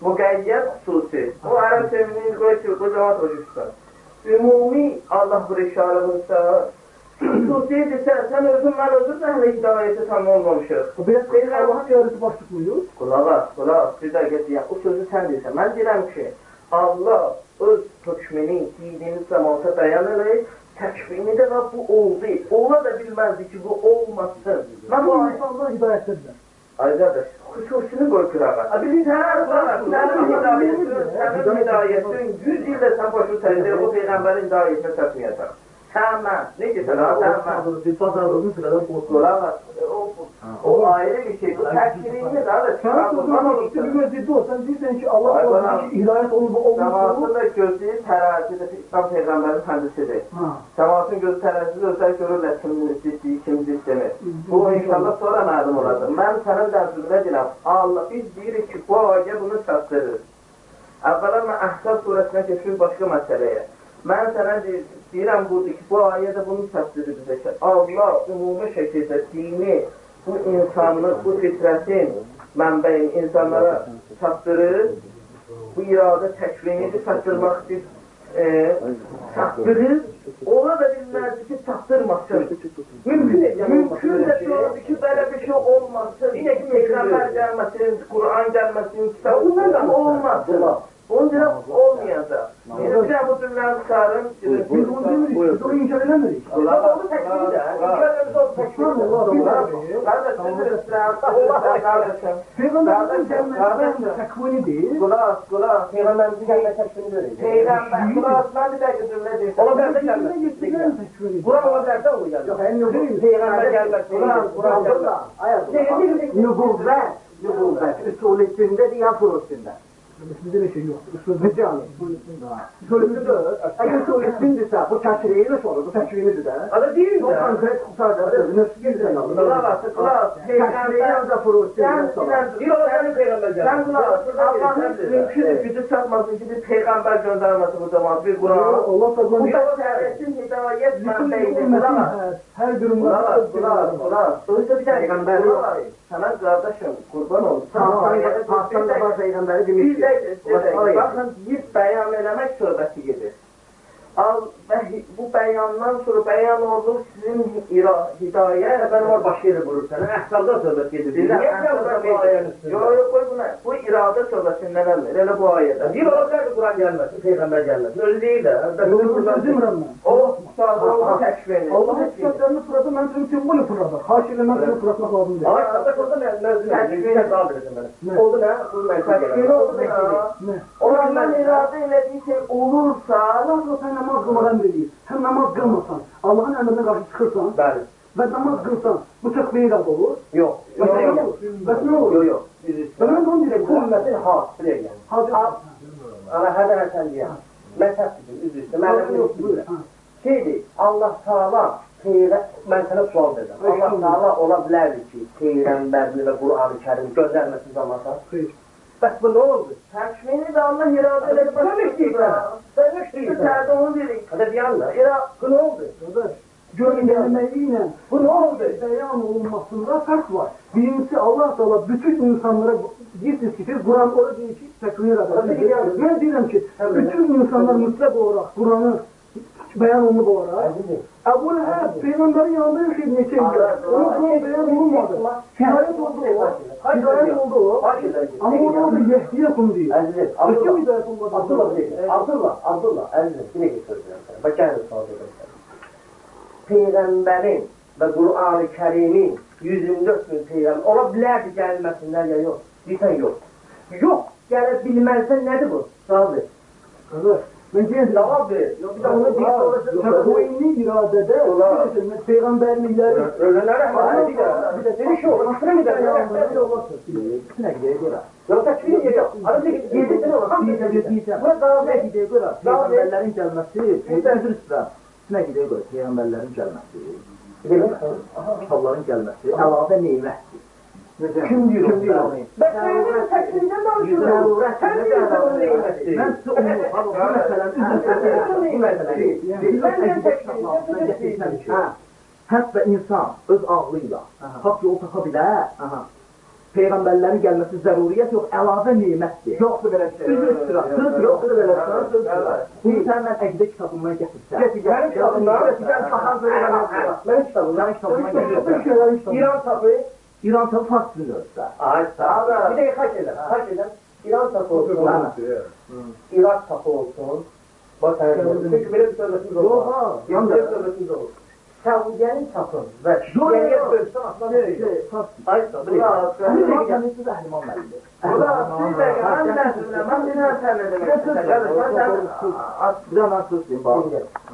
A: mukayyet hususi. Bu Arap teminin koyduğu bu zaman oluştu. Umumi Allah bir işare olsa hususi dese sen özün ben özün de hele iddiayeti tam
B: olmamışız. Biraz Allah'ın yarısı
A: başlık mı? Kulağa, kulağa. Bir dakika. O sözü sen dese. Ben diyelim ki Allah öz hökmünü dinini cəmaata bəyan edək, təkvini də və bu oldu. Ola da bilməzdi ki, bu olmasın. Mən bu
B: insanlar hidayətdədirlər.
A: Ay qardaş, xüsusunu qoy qırağa. Sən sənin hidayətin, sənin hidayətin 100 ildə sən başa təzdir, o peyğəmbərin hidayətinə çatmayacaq. Necə sən, sən mən.
G: Bir pazarlığın sırada
A: Qulaq as, o, o ayrı bir şey. Bu təkvini də da
B: Sən sözün işte bir ciddi ol. Sən deyirsən ki, Allah
A: bana-
B: ki, hidayət olub olmuşdur.
A: Cəmaatın da gözü tərəzidir, İslam Peyğəmbərin həndisidir.
B: Ha.
A: Cəmaatın gözü tərəzidir, özlər görürlər kimin ciddi, kim ciddi Bu inşallah sonra məlum olacaq. Mən sənə dərsində deyirəm, Allah, biz deyirik ki, bu ayə bunu çatdırır. Əvvəla mən Əhzab surəsinə keçirik başqa məsələyə. De- deyirəm ki, bu ayə də bunu bizə ki, Allah ümumi şəkildə dini, bu insanlıq, bu fitrətin mənbəyin insanlara çatdırır. Bu iradə təkvinidir, çatdırmaq istəyir, e, çatdırır. Ola da bilməzdi ki, çatdırmasın. Mümkün də, mümkün də şöyle ki, belə bir şey olmasın. Yine ki, Peyğəmbər gəlməsin, Kur'an bunlar da olmasın. Onca olmayacak. Yine bir bu türler çıkarım.
B: Biz bunu demiyoruz. Biz onu inkar
A: edemedik. Allah onu tekbir de. İnkar ederiz
B: onu tekbir de.
A: Kardeş sizin üstüne Allah kardeşim. Peygamberimizin cennetten tekvini değil. Kulağız kulağız. Peygamberimizin cennet tekvini değil. Peygamber
G: kulağız ben bir
B: dakika
G: cümle
B: değil. Ona
G: ben de gelmez. Buna o derde
B: uyuyor. Yok en
A: nübüvvet. Peygamber
D: gelmez. Kulağız kulağız. Nübüvvet. Nübüvvet. Üsulü sünnet ya furu sünnet.
B: Sizde bir şey yok.
D: Sözünü alın. Sözünü de Eğer söylediğinizse bu teşriğini sorun. Bu teşriğini de.
G: Ama değil
D: mi?
G: O
D: konkret
A: kurtardı. Sözünü
D: sizden alın. Kulağı bastı.
A: Kulağı.
D: Teşriğini de
A: furuşsun.
G: Bir olanı peygamber gönderdi.
A: Sen kulağı bastı. Allah'ın mümkün gücü satmasın gibi peygamber göndermesi bu zaman. Bir Kur'an.
B: Allah
A: satmasın.
B: Bu
A: da
B: terörün hidayet
A: merkezinde. Her
B: durumda.
A: Kulağı bastı. Kulağı bastı. Sonuçta bir
D: tane
A: peygamber var sana kardeşim kurban olsun.
D: Pakistan'da bazı peygamberi demiş ki,
A: bakın bir beyan eləmək söhbəti gedir
G: al bu bəyandan sonra bəyan oldu sizin hidayə, ben var başka yere vurursan. Əhsabda söhbət gedir.
A: Niye
G: kalırsan
A: bu
G: ayənin?
A: Yok yok buna. Bu iradə söhbətindən əlmir. Elə bu ayədə.
G: Bir olacaqdı Kur'an gelmesin, Peygamber gelmesin. Öyle değil de. Yolumuzu
B: zimren mi?
A: O muhtaza olma tekşfini.
B: Allah'ın kitaplarını fırlatın, ben tüm tüm bunu fırlatın. Haşirle ben tüm fırlatmak lazım
A: diye.
G: Ama kitapta kurda
B: ne?
G: Mezun. Oldu ne? Tekşfini
A: şey oldu
B: ne?
A: Oranın iradə elədiyi şey olursa,
B: nasıl sen namaz kılmadan emrediyor. Hem namaz kılmasan, Allah'ın emrine karşı çıkırsan
G: Bəli.
B: ve namaz kılsan bu çok bir irade olur.
G: Yox. Yox,
B: ne
G: yox.
B: olur? Ve ne olur?
G: Yox, yox. İstəyirəm.
B: onu direkt
G: Bu ümmətin hasılı yəni.
B: Hadi.
G: Ana hədə həsən deyəm. Mən təsdiqim, üzr istəyirəm. Mən
B: Yok, buyur.
G: də
B: Ha.
G: Şeydir, Allah Taala Peyğə mən sənə sual verirəm. Allah Taala ola bilərdi ki, Peyğəmbərini və Qur'an-ı Kərimi göndərməsin zamanda.
B: Hayır.
G: Bəs bu nə oldu?
A: təkvini də Allah iradə elədi.
G: Nə istəyirsən? Sən nə
A: Biz
G: istəyirsən?
A: sərdə onu dedik.
G: Deyən də, elə bu nə oldu?
B: Kardeş, göndermeyle
G: Bu nə oldu?
B: beyan olunmasında fark var. Birincisi Allah Teala bütün insanlara diyorsunuz ki Kur'an orada diyor ki tekvir eder. Ben diyorum ki bütün insanlar mutlak olarak Kur'an'ı beyan olunup olarak
G: Əzizim.
B: Ebu Leheb peygamberin yanında yaşıyordu neçe yıl. Onun Kur'an beyan olunmadı. Hidayet oldu o. Hidayet oldu o. Ama orada orada Yehdiyekum diyor.
G: Əzizim,
B: Ötü
G: Abdullah.
B: hidayet olmadı.
G: Abdullah. Abdullah, Abdullah, əzizim, bir dəqiqə söz verirəm sənə. Bax, gəlin sual sənə. Peyğəmbərin və Qur'an-ı Kərimin 124 min peyğəmbər ola bilərdi gəlməsinlər ya yox? Deyirsən yox. Yox, gələ bilməzsən nədir bu? Cavab ver.
B: Kardeş,
G: ver. Yox, bir də onu deyir, sonrası
B: Tekvini iradede peygamberlikleri
G: Ölənlərə hədədi də. Bir də dedi ki, o, nasıl bir də? Yox, təkvir yox. Arada yedirsən o, hamı Buna cavab ver.
F: Peyğəmbərlərin gəlməsi, üzr istəyirəm. Nə gidə görə peyğəmbərlərin gəlməsi, kitabların gəlməsi əlavə nemətdir.
G: Kim diyor?
F: Kim
G: diyor? Ben senin sesinden anlıyorum. Sen niye savunmayın?
F: Ben size onu, pardon, bu meselenin üzerinde bu meseleyi. Ben de sesinden Hətta insan öz ağlıyla haqq yol tapa bilər, peyğəmbərlərin gəlməsi zəruriyyət yox, əlavə nemətdir. Yoxdur belə şey. Üzr istəyirəm. Söz yoxdur belə şey. Bunu sən mən əqdə kitabımdan gətirsən.
G: Mənim kitabımdan, mən kitabımdan, mən kitabımdan,
F: mən kitabımdan.
G: İran kitabı,
F: You don't support to do
G: that. I thought. You didn't catch it. Catch it. You don't support to. You don't support to. But I don't think we're
F: going to
G: do that. Go on. You're going to do that. Səudiyyənin tapın və Şiəyə bölsən aslan verir. Ay sağ ol.
F: Siz əhliman müəllimdir.
A: Ulan, bir dəqiqə, mən nəzrimlə, mən bir sənə demək istəyirəm.
F: Bir mən söz deyim, bax.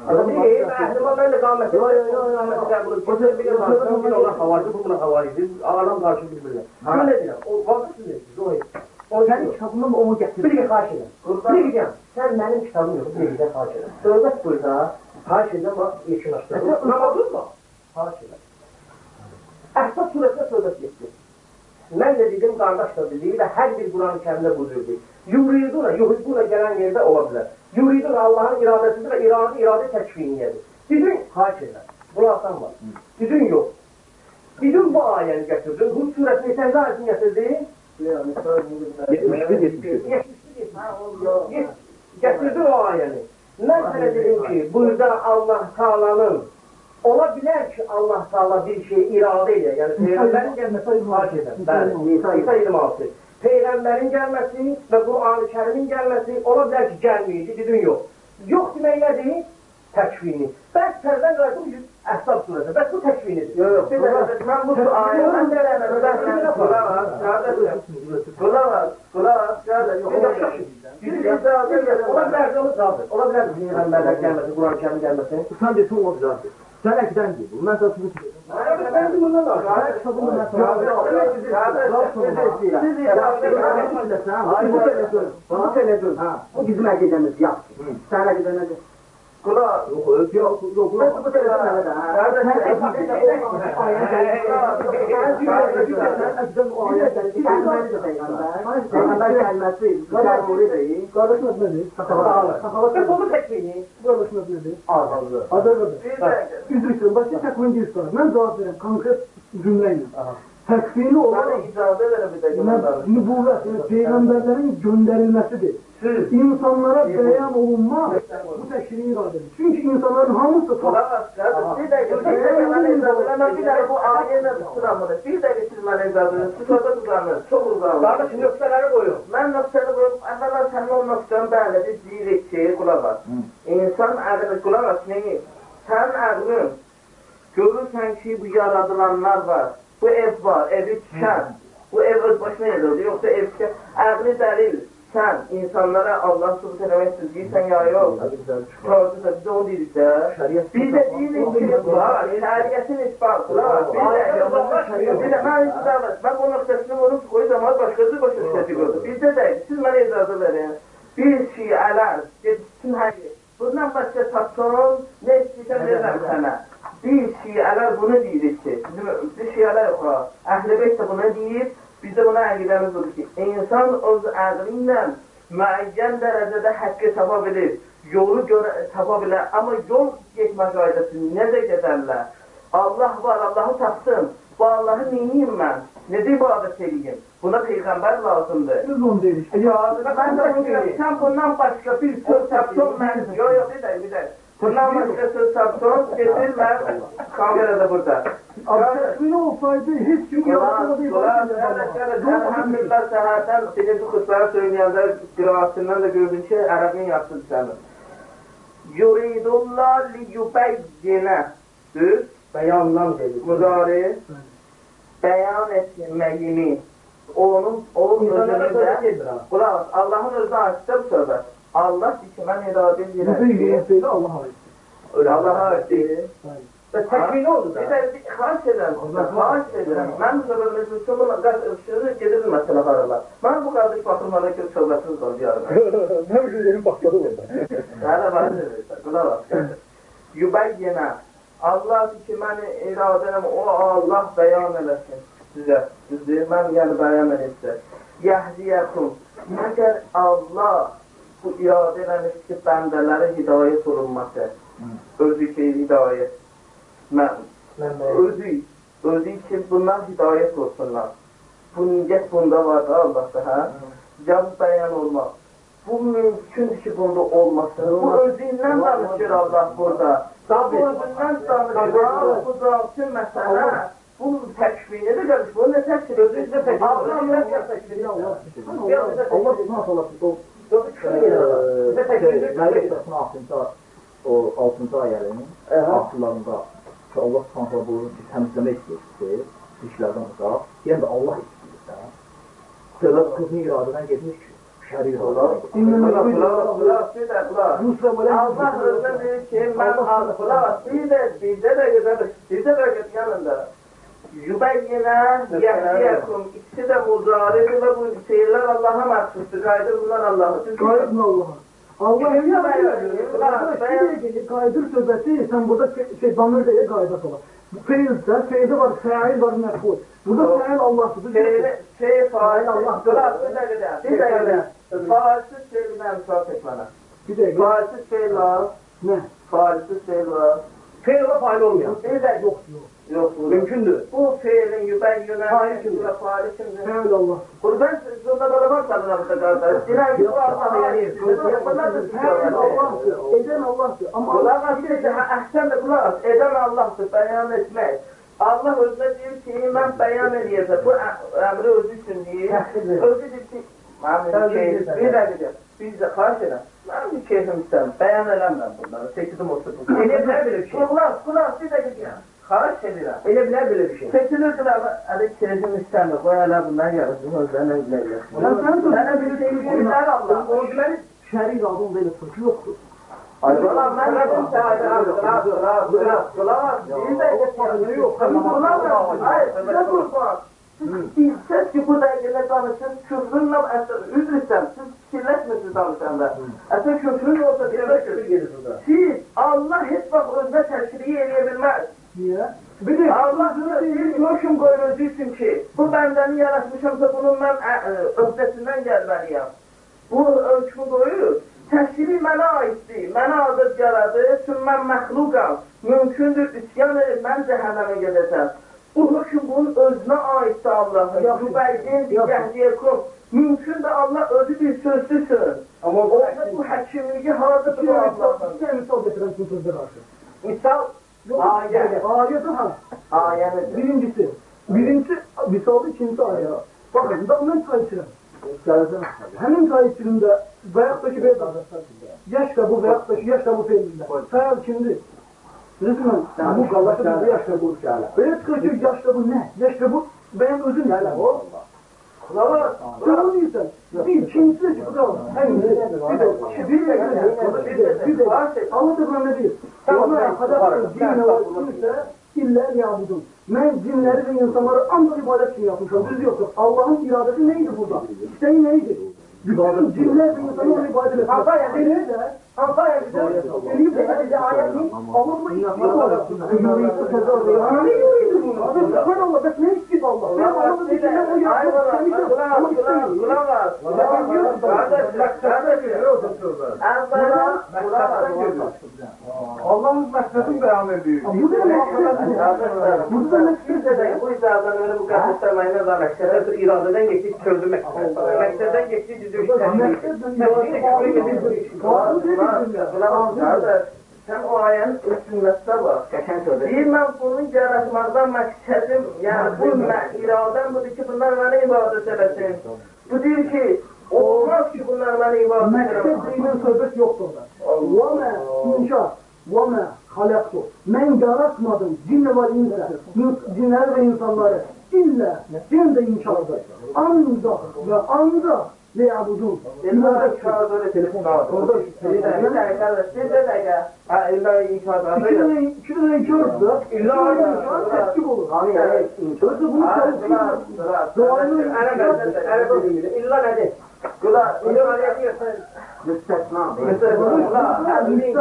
G: Adam deyir, əhliman mən də qamət. Yo yo yo yo. O da bir qarşı bir olan havacı, bu buna havacı. Ağadan qarşı bir-birinə. Şöyle deyirəm, o vaxt sizin, O
F: Sənin kitabından da onu
G: Bir
F: gətir.
G: dəqiqə xahiş edirəm. Bir dəqiqə, sən mənim kitabım yox, bir dəqiqə xahiş edirəm. Söhbət burada, xahiş edirəm, bax, yekunlaşdırın. Namazın mı? Xahiş edirəm. Əhsab surəsində söhbət getdi. Mən də dedim, qardaş da dedi və hər bir Quran-ı kərimdə buyurdu. Yuriduna, yuriduna gələn yerdə ola bilər. Yuriduna Allahın iradəsidir və iradə, iradə təkviniyyədir. Bizim, xahiş edirəm, burasan var. Bizim yox. Bizim bu ayəni gətirdin, Hud surəsini səndə ayəsini gətirdin.
F: 71 73.
G: Gətirdi o ayəni. Mən sənə dedim ki, burada Allah Taala'nın ola bilər ki, Allah Taala bir şey iradə edə, yəni peyğəmbərin gəlməsi xahiş edən. Bəli, Nisa İsa 26. Peyğəmbərin gəlməsi və Qur'an-ı Kərimin gəlməsi ola bilər ki, gəlməyəcək, dedim yox. Yox demək nədir? tekvini. Ben serden verdim yüz Ahzab suresi. Ben bu
A: tekvini. Yok yok. Bir dakika ben bu ayeti ben veremem. Ben şimdi yapamam. Kulağı var. Kulağı var.
G: Bir dakika. Olabilir mi? Olabilir mi? Peygamberler gelmesi, Kur'an kendi
F: gelmesi. Sen de son olacaktır. Sen ekden değil. Bundan sonra bunu
G: Ben de bundan sonra.
D: Ben de bundan sonra. Yok yok. Siz yaptınız. Bu
A: telefon.
F: Bu telefon. Bu bizim
D: ekidemiz yaptı. Sen ekidemiz yaptı. Peygamber gelmesi, zaruri
B: değil. Kardeş mezmedi.
G: Ve bunu
B: tekmeyi. Kardeş mezmedi.
G: Ağzı.
B: Adı Üzülsün. Başka takvim değil sonra.
A: Ben cevap vereyim. Kanka cümleyle. Tekfini
B: olarak nübüvvet, peygamberlerin gönderilmesidir.
A: Siz
B: İnsanlara bəyan olunmaq bu təkvini iradədir. Çünki insanların hamısı
A: kardeş. Bir dakika, bir dakika ben icazə verin. Bir dakika bu ayetle tutulamıdır. Bir dakika siz bana icazə verin. Siz orada uzanın. Çok uzanın.
G: Kardeşim nöqtələri qoyun.
A: Mən nöqtəni qoyub, əvvəla sənin olmaq istəyən bəli, biz deyirik ki, qulaq as. İnsan əqli, qulaq as, neyi? Sənin əqlin, görürsən ki, bu yaradılanlar var. Bu ev var, evi tikən. Bu ev öz başına edirdi, yoxsa ev tikən. Əqli dəlil, sen insanlara Allah söylemek düzgünsen ya yok. Çoğusu da bize o değil işte. Biz de değiliz ki. Şeriyetin ispatı. Bir de ben izah Ben bu noktasını bunu koyacağım. Başkası başka şey gördü. Bizde de. Siz bana izah verin. Biz Şialar. Bütün her şey. Bundan başka tatlının ne istiyorsan veririm sana. Biz Şialar bunu deyirik ki. Biz Şialar yok. Ehl-i de bunu deyip biz də buna əqidəmiz odur ki, insan öz əqli ilə müəyyən dərəcədə haqqı tapa bilir, yolu görə tapa bilər, amma yol getmə qaydasını necə gedərlər? Allah var, Allahı tapsın, bu Allahı neyiyim mən? Necə ibadət edeyim? Buna Peyğəmbər lazımdır.
B: Biz onu deyirik.
A: Ben de bunu sen bundan başka bir söz taptın ben. Yok yok bir dakika bir dakika. Bundan başkası Samson getirme. Kamerada burada.
B: Abdestin olsaydı hiç
A: çünkü
B: yapamadı.
A: Elhamdülillah sehaten senin bu kısları söyleyenler kıraatından da gördüğün şey Arap'ın yaptın sen. Yuridullah li yubeyyine. Düz.
G: Beyanlam dedi.
A: Muzari. Beyan etmeyini. Onun, onun
G: özünü de.
A: Kulağız. Allah'ın özünü açtım söz. Allah ki, mən iradə
B: Bu
A: edirəm.
B: qeyrətlə Allah'a aiddir.
A: Allah'a aiddir.
G: Və təkvini oldu da.
A: bir xahiş edirəm, xahiş edirəm. Mən bu söhbət məclisə bunu sözü gedir məsələ haralar. Mən bu qardaş baxımlara ki, söhbətiniz var yarın.
F: Mən gözlərim başladı burada.
A: Hələ var qulaq as. Yubəyyinə. Allah ki, mən iradənəm, o Allah bəyan eləsin sizə. Düzdür, mən yəni bəyan edəcəm. Yəhdiyəkum. Məgər Allah bu iradə eləmiş ki, bəndələrə hidayət olunması. Özü ki, hidayət. Mən, özü, özü ki, bundan hidayət olsunlar. Bu niyyət bunda var da Allah'ta, hə? Cəb bəyan olmaq. Bu mümkündür ki, bunda olmasın. Bu özündən danışır Allah burada. Bu özündən danışır. Bu zatı məsələ. Bu təkvini də qarış. Bu nə təkvir? Özü də təkvir. Allah nə təkvir?
B: Allah
F: Allah subhanahu taala o 6-cı o 6-cı ayənin axırlarında ki Allah subhanahu buyurur ki, təmizləmək istəyir, işlərdən uzaq. Yəni də Allah istəyir də. Səbəb qızın iradədən getmiş ki, şəri
A: bir də
B: və
A: Allah özünə deyir ki, mən qulaq, bir də, bizdə də gözəl, bizdə də gözəl yanında. Yübeyyinen yehdiyekum. İkisi de muzarifi ve bu seyirler Allah'a mahsustur. Kaydır bunlar Allah'a.
B: Kaydır Allah'a. Allah
A: evliya
B: veriyor. Kaydır sözeti sen burada şey damır diye kaydat ola. Bu feilde, feilde var, feil var, mefhul. Burada feil Allah'tır.
A: Feil, feil, fail Allah'tır. Bir dakika, failsiz feilinden müsaade et bana.
B: Bir dakika.
A: Failsiz feil var.
B: Ne?
A: Failsiz feil var.
G: Feil var, fail olmayan.
A: Bir dakika. Yok, yok yokluğu.
G: Mümkündür.
A: Bu fiilin yüben yönelmesi
B: ve faalisin.
A: Elhamdülillah. Kurban sırasında balamak tadına kardeş. Diler ki bu Allah'ı yani.
B: Yapıladır. Şey Her Allah'tır. Eden
A: Allah'tır. Ama kulak asır. Ahsen de kulak asır. Eden Allah'tır. Beyan etmez. Allah özüne diyor ki iman beyan ediyorsa bu emri özü için diyor. Özü diyor ki Mahmut Şeyh bir dakika biz de karşına ben bir şeyhim sen beyan edemem bunları. Tekizim olsun.
G: Elin ne bilir ki? Şey.
A: Kulak kulak bir dakika. Haraç
G: ediler. Edebiler böyle bir şey.
A: Seçilirdiler. Hadi çerezim istemez. Koyarlar bunlar ya. Uzunlar ne bilirler.
B: Ya sen
A: dur. Sana bir şey bilirler Allah.
B: Oğuzları şerif aldın böyle suçu yoktu. Ulan ben
A: dedim ki hadi abi sıra sıra sıra sıra Değil de yeterli yok. Tabii bulamıyorum. Hayır size kurtmak. Siz ki burada yerine danışın, küfrünle esir, üzr istem, siz kirletmesiniz danışanda. Esir küfrün olsa bir de küfür gelir burada. Siz, Allah hiç bak
B: önde teşrihi eleyebilmez. Bir də
A: Allah hökm qoyur özü üçün ki, bu bəndəni yaratmışamsa bunun mən ə, ə, öhdəsindən gəlməliyəm. Bu hökmü qoyur, təşkili mənə aiddir, mənə adət yaradır, çünki mən məxluqam, mümkündür üsyan edib, mən cəhənnəmə gedəcəm.
G: Bu hökm bunun özünə aiddir Allah'a.
B: Yaxşı.
G: Mübəyyindir,
B: Yaxşı.
G: yəhdiyekum. Mümkün de Allah özü bir sözlüsün.
B: Ama bu
G: bu həkimliyi haradadır bu Allah'ın?
B: Misal getiren sözde karşı.
G: Misal, Ayet.
B: Ayet ha.
G: Ayet.
B: Birincisi. Birincisi misal ikincisi ayet. Bakın da onun hemen sayısırım. Hemen sayısırımda bayaktaki bir yaşla bu bayaktaki yaşla bu peynirde. Sayar şimdi. Resmen bu kallaşa da yaşla bu. Öyle çıkıyor yaşla bu ne? Yaşla bu benim özüm yani o. Kulağına değilsen. Bir de çıkıyor. Hem bir de bir de bir de bir de Allah da bana diyor. Ona kadar cinne var ise illa yabudun. Ben cinleri ve insanları ancak ibadet için yapmışım. Düz yoksa Allah'ın iradesi neydi burada? İsteği neydi? Bütün cinler ve insanları ibadet de
G: Hatta yani
B: Allah'ın
E: maksadını devam ediyor.
B: Bu da maksat. Bu da maksat.
A: Bu izadan öyle bu kastetlemeyle daha mekteddir. İradeden geçip çözüm mekteddir. Mektedden geçip düzülüş. Mektedden geçip çözüm mekteddir. Buna da sen o ayın üstünmesine bak.
D: Geçen
A: söyledi. Bilmem bunun yaratmaktan maksadım. Yani bu iradan budur ki bunlar bana ibadet edesin. Bu diyor ki olmaz ki bunlar bana ibadet edesin.
B: Maksat dinin söhbet yoktur da. Vame inşa vame halaktu. Ben yaratmadım cinle var insan. Cinler ve insanları. İlla cin de inşadır. Ancak ve ancak liyabudun.
A: İllah kağıdı telefon aldı. Orada bir dakika kardeş, bir dakika. Ha illa inkar
B: İki dənə, iki dənə inkardır. İlla inkar tətkib olur.
D: Hani yani
B: Özü bunu tətkib Doğayını
A: İlla nedir? Kula, illa ne diyorsun?
D: müstesna.
A: Mesela kula, kula,
B: Bir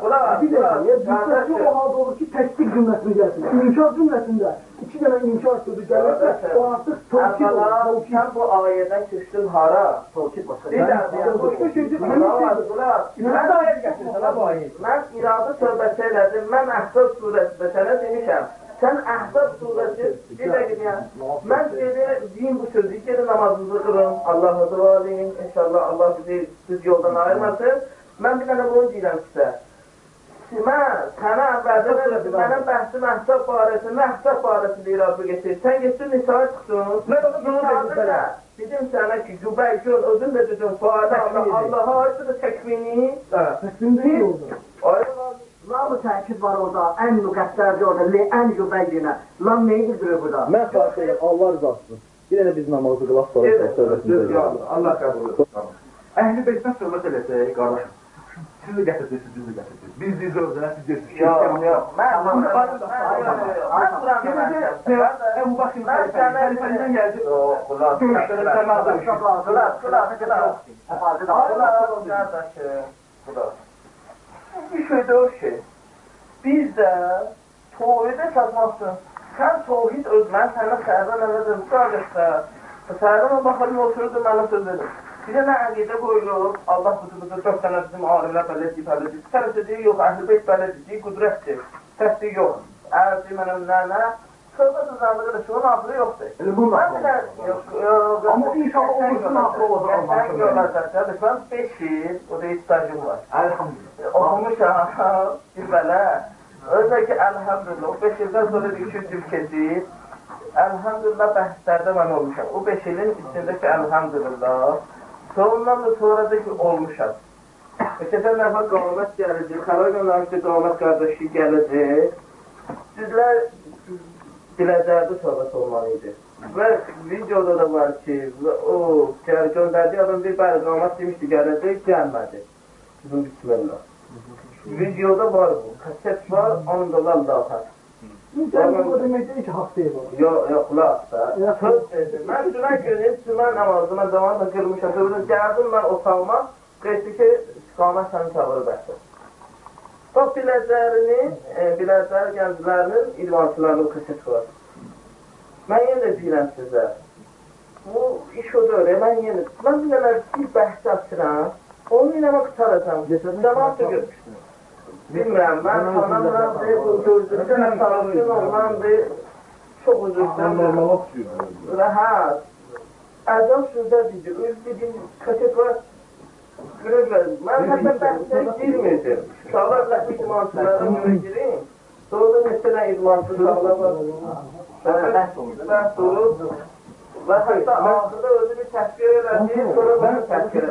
A: kula,
B: dəfə, müstəsna o halda olur ki, təsdiq cümləsini gəlsin. İnkar cümləsində iki dənə inkar sözü gəlirsə, o artıq tövkid olur. Tövkid.
A: sen bu ayədən düşdün hara?
D: Tolkit başka.
A: Bir dakika,
B: Başqa şeydir.
A: Mən də ayət gətirsən, bu ayət. Mən iradə söhbəti elədim, mən Əhzab surəsində sənə demişəm. Sen Ahzab suresi bir gibi yani. Ben size diyeyim bu sözü. Bir kere namazınızı kılın. Allah'a dua edin. İnşallah Allah bizi siz yoldan ayırmasın. Ben bir tane bunu diyeceğim size. Sima, sana əvvəldə mənim bəhsim əhsab barəsi, məhsab barəsi deyir Rabbə getir. Sən getsin nisaya çıxsın. Mən onu bunu dedim sənə. Dedim sənə ki, Cübey gör, özün də dedim, fəalə Allah, Allah'a aşırı təkvini.
B: Hə, təslim deyil oldu.
A: Ayın
D: Lam təkid var orada. En müqəssərci orada. Le en yübeyyinə. Lam neyi bildirir burada?
F: Mən xahiş edirəm, Allah rızası olsun. Bir dənə biz namazı qılaq sonra söhbətimizi
E: Allah qəbul etsin. Əhli beytdən söhbət eləsək, qardaşım. Siz də gətirdirsiniz, biz də gətirdirsiniz. Biz biz özünə siz
A: yok. Ben, ben, ben,
E: Ebu Bakır xəlifədən gəldi.
A: Kulak, kulak, kulak, kulak, kulak, kardeşim, kulak. Bir şey de o şey. Biz de tevhide satmazsın. Sen tevhid öz, ben sana səhərdən elədim, qardaşlar. Səhərdən o baxalım oturdu, mənə söz dedim. Bir dənə əqidə qoyulur, Allah budur, dörd dənə bizim alimlər belə deyib, belə deyib. Sən deyir, yox, əhl-i beyt belə deyir, qüdrətdir, təsdiq yox. Deyir mənə nə, nə, uzanlığı da şunun axırı yoxdur.
B: bunun
A: Mən də, yox, yox,
B: Amma inşallah o qızın haqqı olacaq.
A: Sən görəcəksən, mən 5 il, o da stajım var.
B: Elhamdülillah.
A: Oxumuşam, bir belə. Özə ki, əlhəmdülillah, o 5 ildən sonra üçüncü keçib. Əlhəmdülillah bəhslərdə mən olmuşam. O 5 ilin içindəki əlhəmdülillah. Sonundan da sonra da ki, olmuşam. Keçən dəfə qavamət gələcək, xəbər göndərmiş ki, qavamət qardaşı gələcək. Sizlər biləcəkdə söhbət olmalı idi. Və videoda da var ki, o göndərdiyi adam bir bəli qavamət demişdi, gələcək, gəlmədi. Bizim bismillah. Videoda var bu. Kaset var, onu da Allah
B: İnsan bu demək deyil ki, haqq deyil o.
A: Yox, yox,
B: Ya.
A: da. Söz dedim. Mən cümə günü cümə namazıma zamanla qırmışam. Sonra gəldim mən otağıma. Qeyti ki, istiqamət səni çağırır bəsdir. O bilezlerini, e, bilezler kendilerinin idmançılarının kısıt var. Mən yenə deyirəm sizə, bu iş odur, mən yenə, mən bilələr bir bəhsə açıram, onu ilə mən qutaracam, zaman tükür. Bilmirəm, mən tanımıram, bu gördükdən tanımın ondan bir çox üzüldüm. Rahat. Əzab sizdə dedi, öz dediyin kategoriyası Kırıklarım. Merhabalar ben şey girmedim. Sağlarla idmansızlara gireyim. Sonra mesela idmansız sağlarla. Ben soru. Və hətta axırda özü bir təşkil elədi, sonra bunu təşkil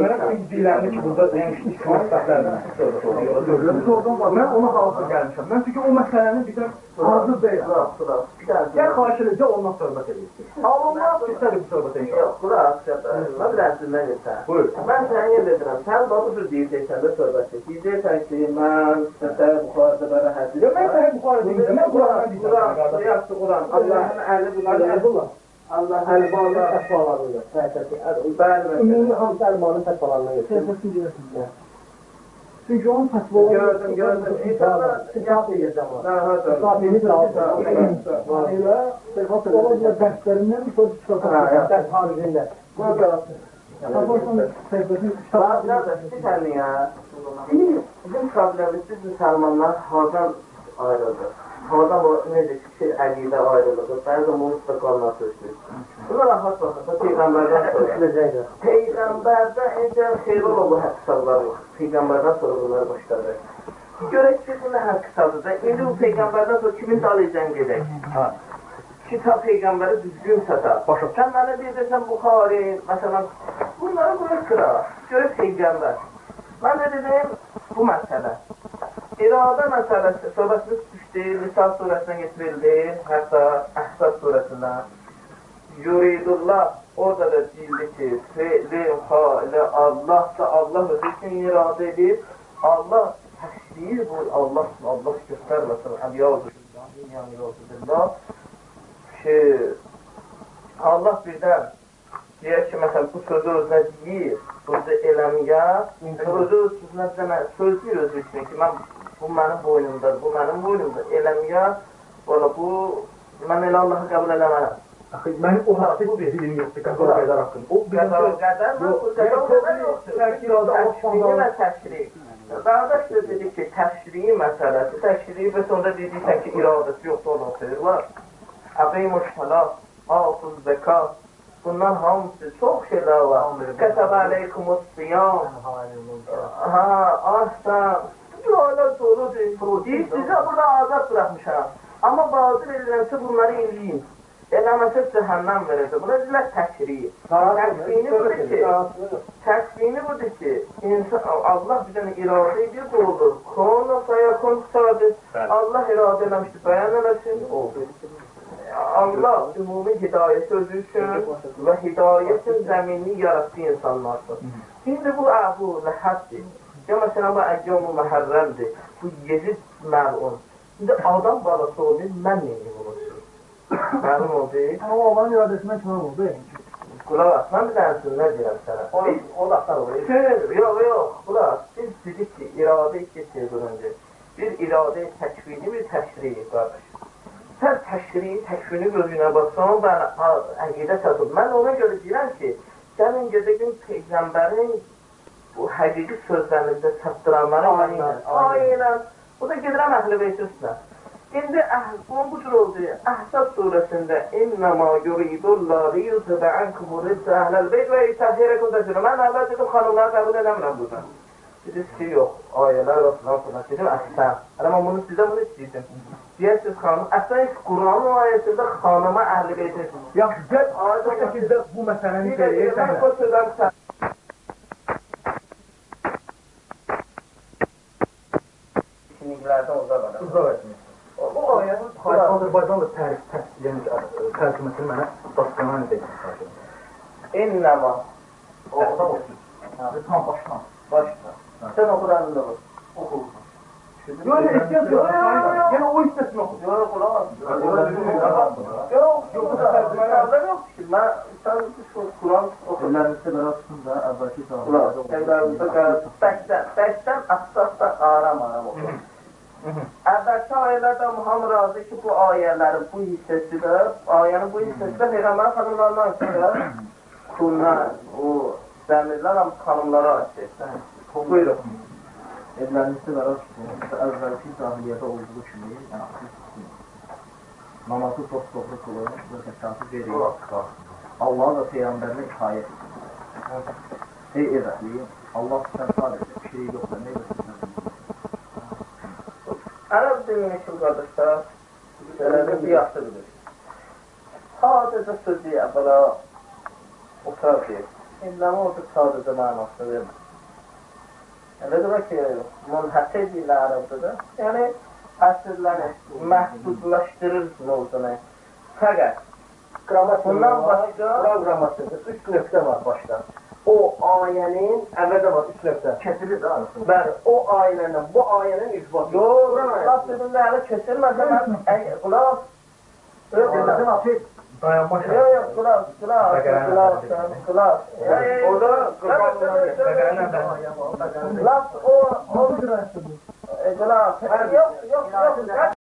B: Mənə bildiklərini ki, burada yəni istisnaslardır. Mən ona hazır gəlmişəm. Mən çünki o məsələni bir hazır deyil. Gəl xahiş edəcək ondan söhbət edəyik.
A: Alınmaz.
B: İstədik bu söhbətə inşallah.
A: Yox, qulaq, mən rəsimdən etsən.
B: Buyur.
A: Mən sənə yer edirəm. Sən bax bu deyirsən də söhbət et. Deyirsən ki, mən sətə buxarda belə hədis.
B: Yox, mən sənə Buxarı deyirəm. Mən Qurandan
A: Quran,
B: deyirəm.
A: yaxşı Quran. Allahın əli bu
G: Ali
A: qədər.
G: Əbdullah.
A: Allah
G: Əlmanın fətvalarını
A: Bəli, bəli.
G: Ümumi hamısı Əlmanın fətvalarına götürür.
B: Çünki onun fətvaları
A: Gördüm, gördüm. Hə, hə,
G: Kitab yeni bir aldı.
B: elə fətvalarla dərslərindən bir söz çıxartır.
G: Dərs haricində.
B: Taparsan səhifəsini
A: Bax,
B: kitabı
A: qardaş, bir səni ya. Bizim problemimiz biz müsəlmanlar hardan ayrıldı? Hardan bu necə ki, əqidə bunu da qanuna sözlür. Buna rahat baxın, Peyğəmbərdən sonra.
G: Düşüləcəkdir.
A: Peyğəmbərdən öncə Xeyroğlu haqq kitabları var. Peyğəmbərdən sonra bunlar başladı. Görək ki, bu nə haqq kitabıdır. İndi bu Peyğəmbərdən sonra kimin dalıcan gedək? Kitab Peyğəmbəri düzgün satar. Başa. Sən mənə deyirsən Buxari, məsələn, bunları qoyaq qıra. Görək Peyğəmbər. Mən də dedim, bu məsələ. İradə məsələsi, söhbətimiz düşdü, Lisan surəsindən getirildi, hətta Əhzab surəsindən. Yuridullah, orada da deyildi ki, fe'li, fa'li, Allah da Allah özü üçün iradə edir. Allah təşriyir bu, Allah, Allah göstərməsin, əliyyazı billahi, yəni yazı billah. Ki, Allah birdən deyək ki, məsələn, bu sözü özünə deyir, özü eləməyə, özü özünə demə, söz deyir özü üçün ki, mən, bu mənim boynumdur, bu mənim boynumdur. Eləmiyə, valla bu, mən elə Allahı qəbul eləmərəm.
B: Axı, mən o hansı bu bilim yoxdur, qəzar qədər haqqın. O
A: qədər, qədər, qədər, qədər yoxdur. Təşkili və təşkili. Qardaş da dedik ki, təşkili məsələsi, təşkili və sonra dediksən ki, iradəsi yoxdur, onu oxuyurlar. Əqeymuş xəlaf, altız bəka, Bunlar hamısı çok şeyler var. Ketebe aleykumus siyam. Ha, asla bu dualar doludur. Deyir, sizə burada azad bırakmışam. Amma bazı verilənsə bunları eləyin. Eləməsə cəhənnəm verəcək. Buna deyirlər təkriyi. Təkrini budur ki, təkrini budur ki, insan, Allah bizə iradə edir, bu olur. Konu fəyəkun sadır. Allah iradə eləmişdir, bəyan eləsin, oldu. Allah ümumi hidayət özü üçün və hidayətin zəminini yaratdı insanlardır. İndi bu əbu ləhəddir. Ya məsələn, bu əyyam-ı məhərrəmdir. Bu yezid məlun. İndi adam balası olur, mən neyini vurursun? Məlum oldu.
B: Amma Allahın iradəsindən kənar oldu.
A: Qulaq as, mən bir dənəsini nə deyirəm sənə?
G: O da asar olur.
A: Şey, yox, yox, qulaq as. Biz dedik ki, iradə iki öncə. Bir iradə təkvini, bir təşriyi, qardaş. Sən təşriyi, təkvini gözünə baxsan, mən əqidə satıb. Mən ona görə deyirəm ki, gəlin gedəkin Peyğəmbərin bu həqiqi sözlərində çatdıranları
G: Aynen,
A: Aynen. Bu da gedirəm əhl-i beyti üstünə. İndi bunun bu cür oldu. Əhzab surəsində İnnəmə yuridullah liyuzhibə ankum rizə əhləl beyt və yutəhhirəkum təhhirə. Mən əvvəl dedim xanımları qəbul edəmirəm buradan. Dediniz ki, yox, ayələr Rasulullah sonra dedim, əhsən. Hələ mən bunu sizə bunu istəyirdim. Deyərsiniz xanım, əslən heç Quranın ayəsində xanıma əhl-i beytin.
B: Yaxşı, gəl, bu şəkildə bu məsələni
A: Bir də deyirəm,
B: deyirsən.
A: bu sözlər sən. bilgilerden uzaq adam.
B: Uzaq
A: etmişdir. Hayır,
B: Azərbaycanla tərcüməsini mənə Dastanan edəcək.
A: İnnəmə.
C: Orada otur. Tam başdan.
A: Başdan. Sən oxudan da oxu.
C: Oxu.
B: Böyle istiyorsun. Yok yok yok. Gene o istesin oku.
A: Yok olamaz. Yok. Yok da tercümelerde yok ki. Ben sen şu şey
C: Kur'an okudum. Evlerimizde ben aslında
A: evvelki
C: zamanlarda
A: okudum. Evlerimizde ben beşten, beşten asla asla ağram ağram okudum. Əvvəlki ayələrdə hamı razı ki, bu ayələrin bu hissəsi də, ayənin bu hissəsi də Peyğəmbər xanımlarından sonra kunlar, o dəmirlər hamı xanımlara aiddir. Buyurun.
C: Ellərinizdə belə tutun. Əvvəlki cahiliyyədə olduğu kimi, yəni tutun.
F: namazı çox doğru qılın və zəkatı verin. Allah'a da Peyğəmbərinə itaət edin. Ey ev əhli, Allah sizdən sadəcə bir şey yoxdur?
A: Ərəb dilini ki, qardaşlar, elədə bir yaxşı bilir. Sadəcə sözü əvvəla otar ki, İlləmə otur sadəcə mənasını vermir. Elə də ki, münhəsə dilə ərəbdədir. Yəni, əsrləri məhdudlaşdırır mövzunu. Fəqət, bundan başqa
G: Kur'an gramasında üç nöqtə var başda. o ayenin evvelde var üç nöqtə.
D: Kəsilir də arası.
G: Bəli, o ayələ bu ayənin icbası.
A: Doğru. Allah sözündə hələ kəsilməsə mən qulaq
D: Sözün açıq.
F: Dayanma
A: şartı. Yok yok kulak, kulak, kulak, kulak.
G: Orada
A: kulak o, o, kulak. Yok yok yok.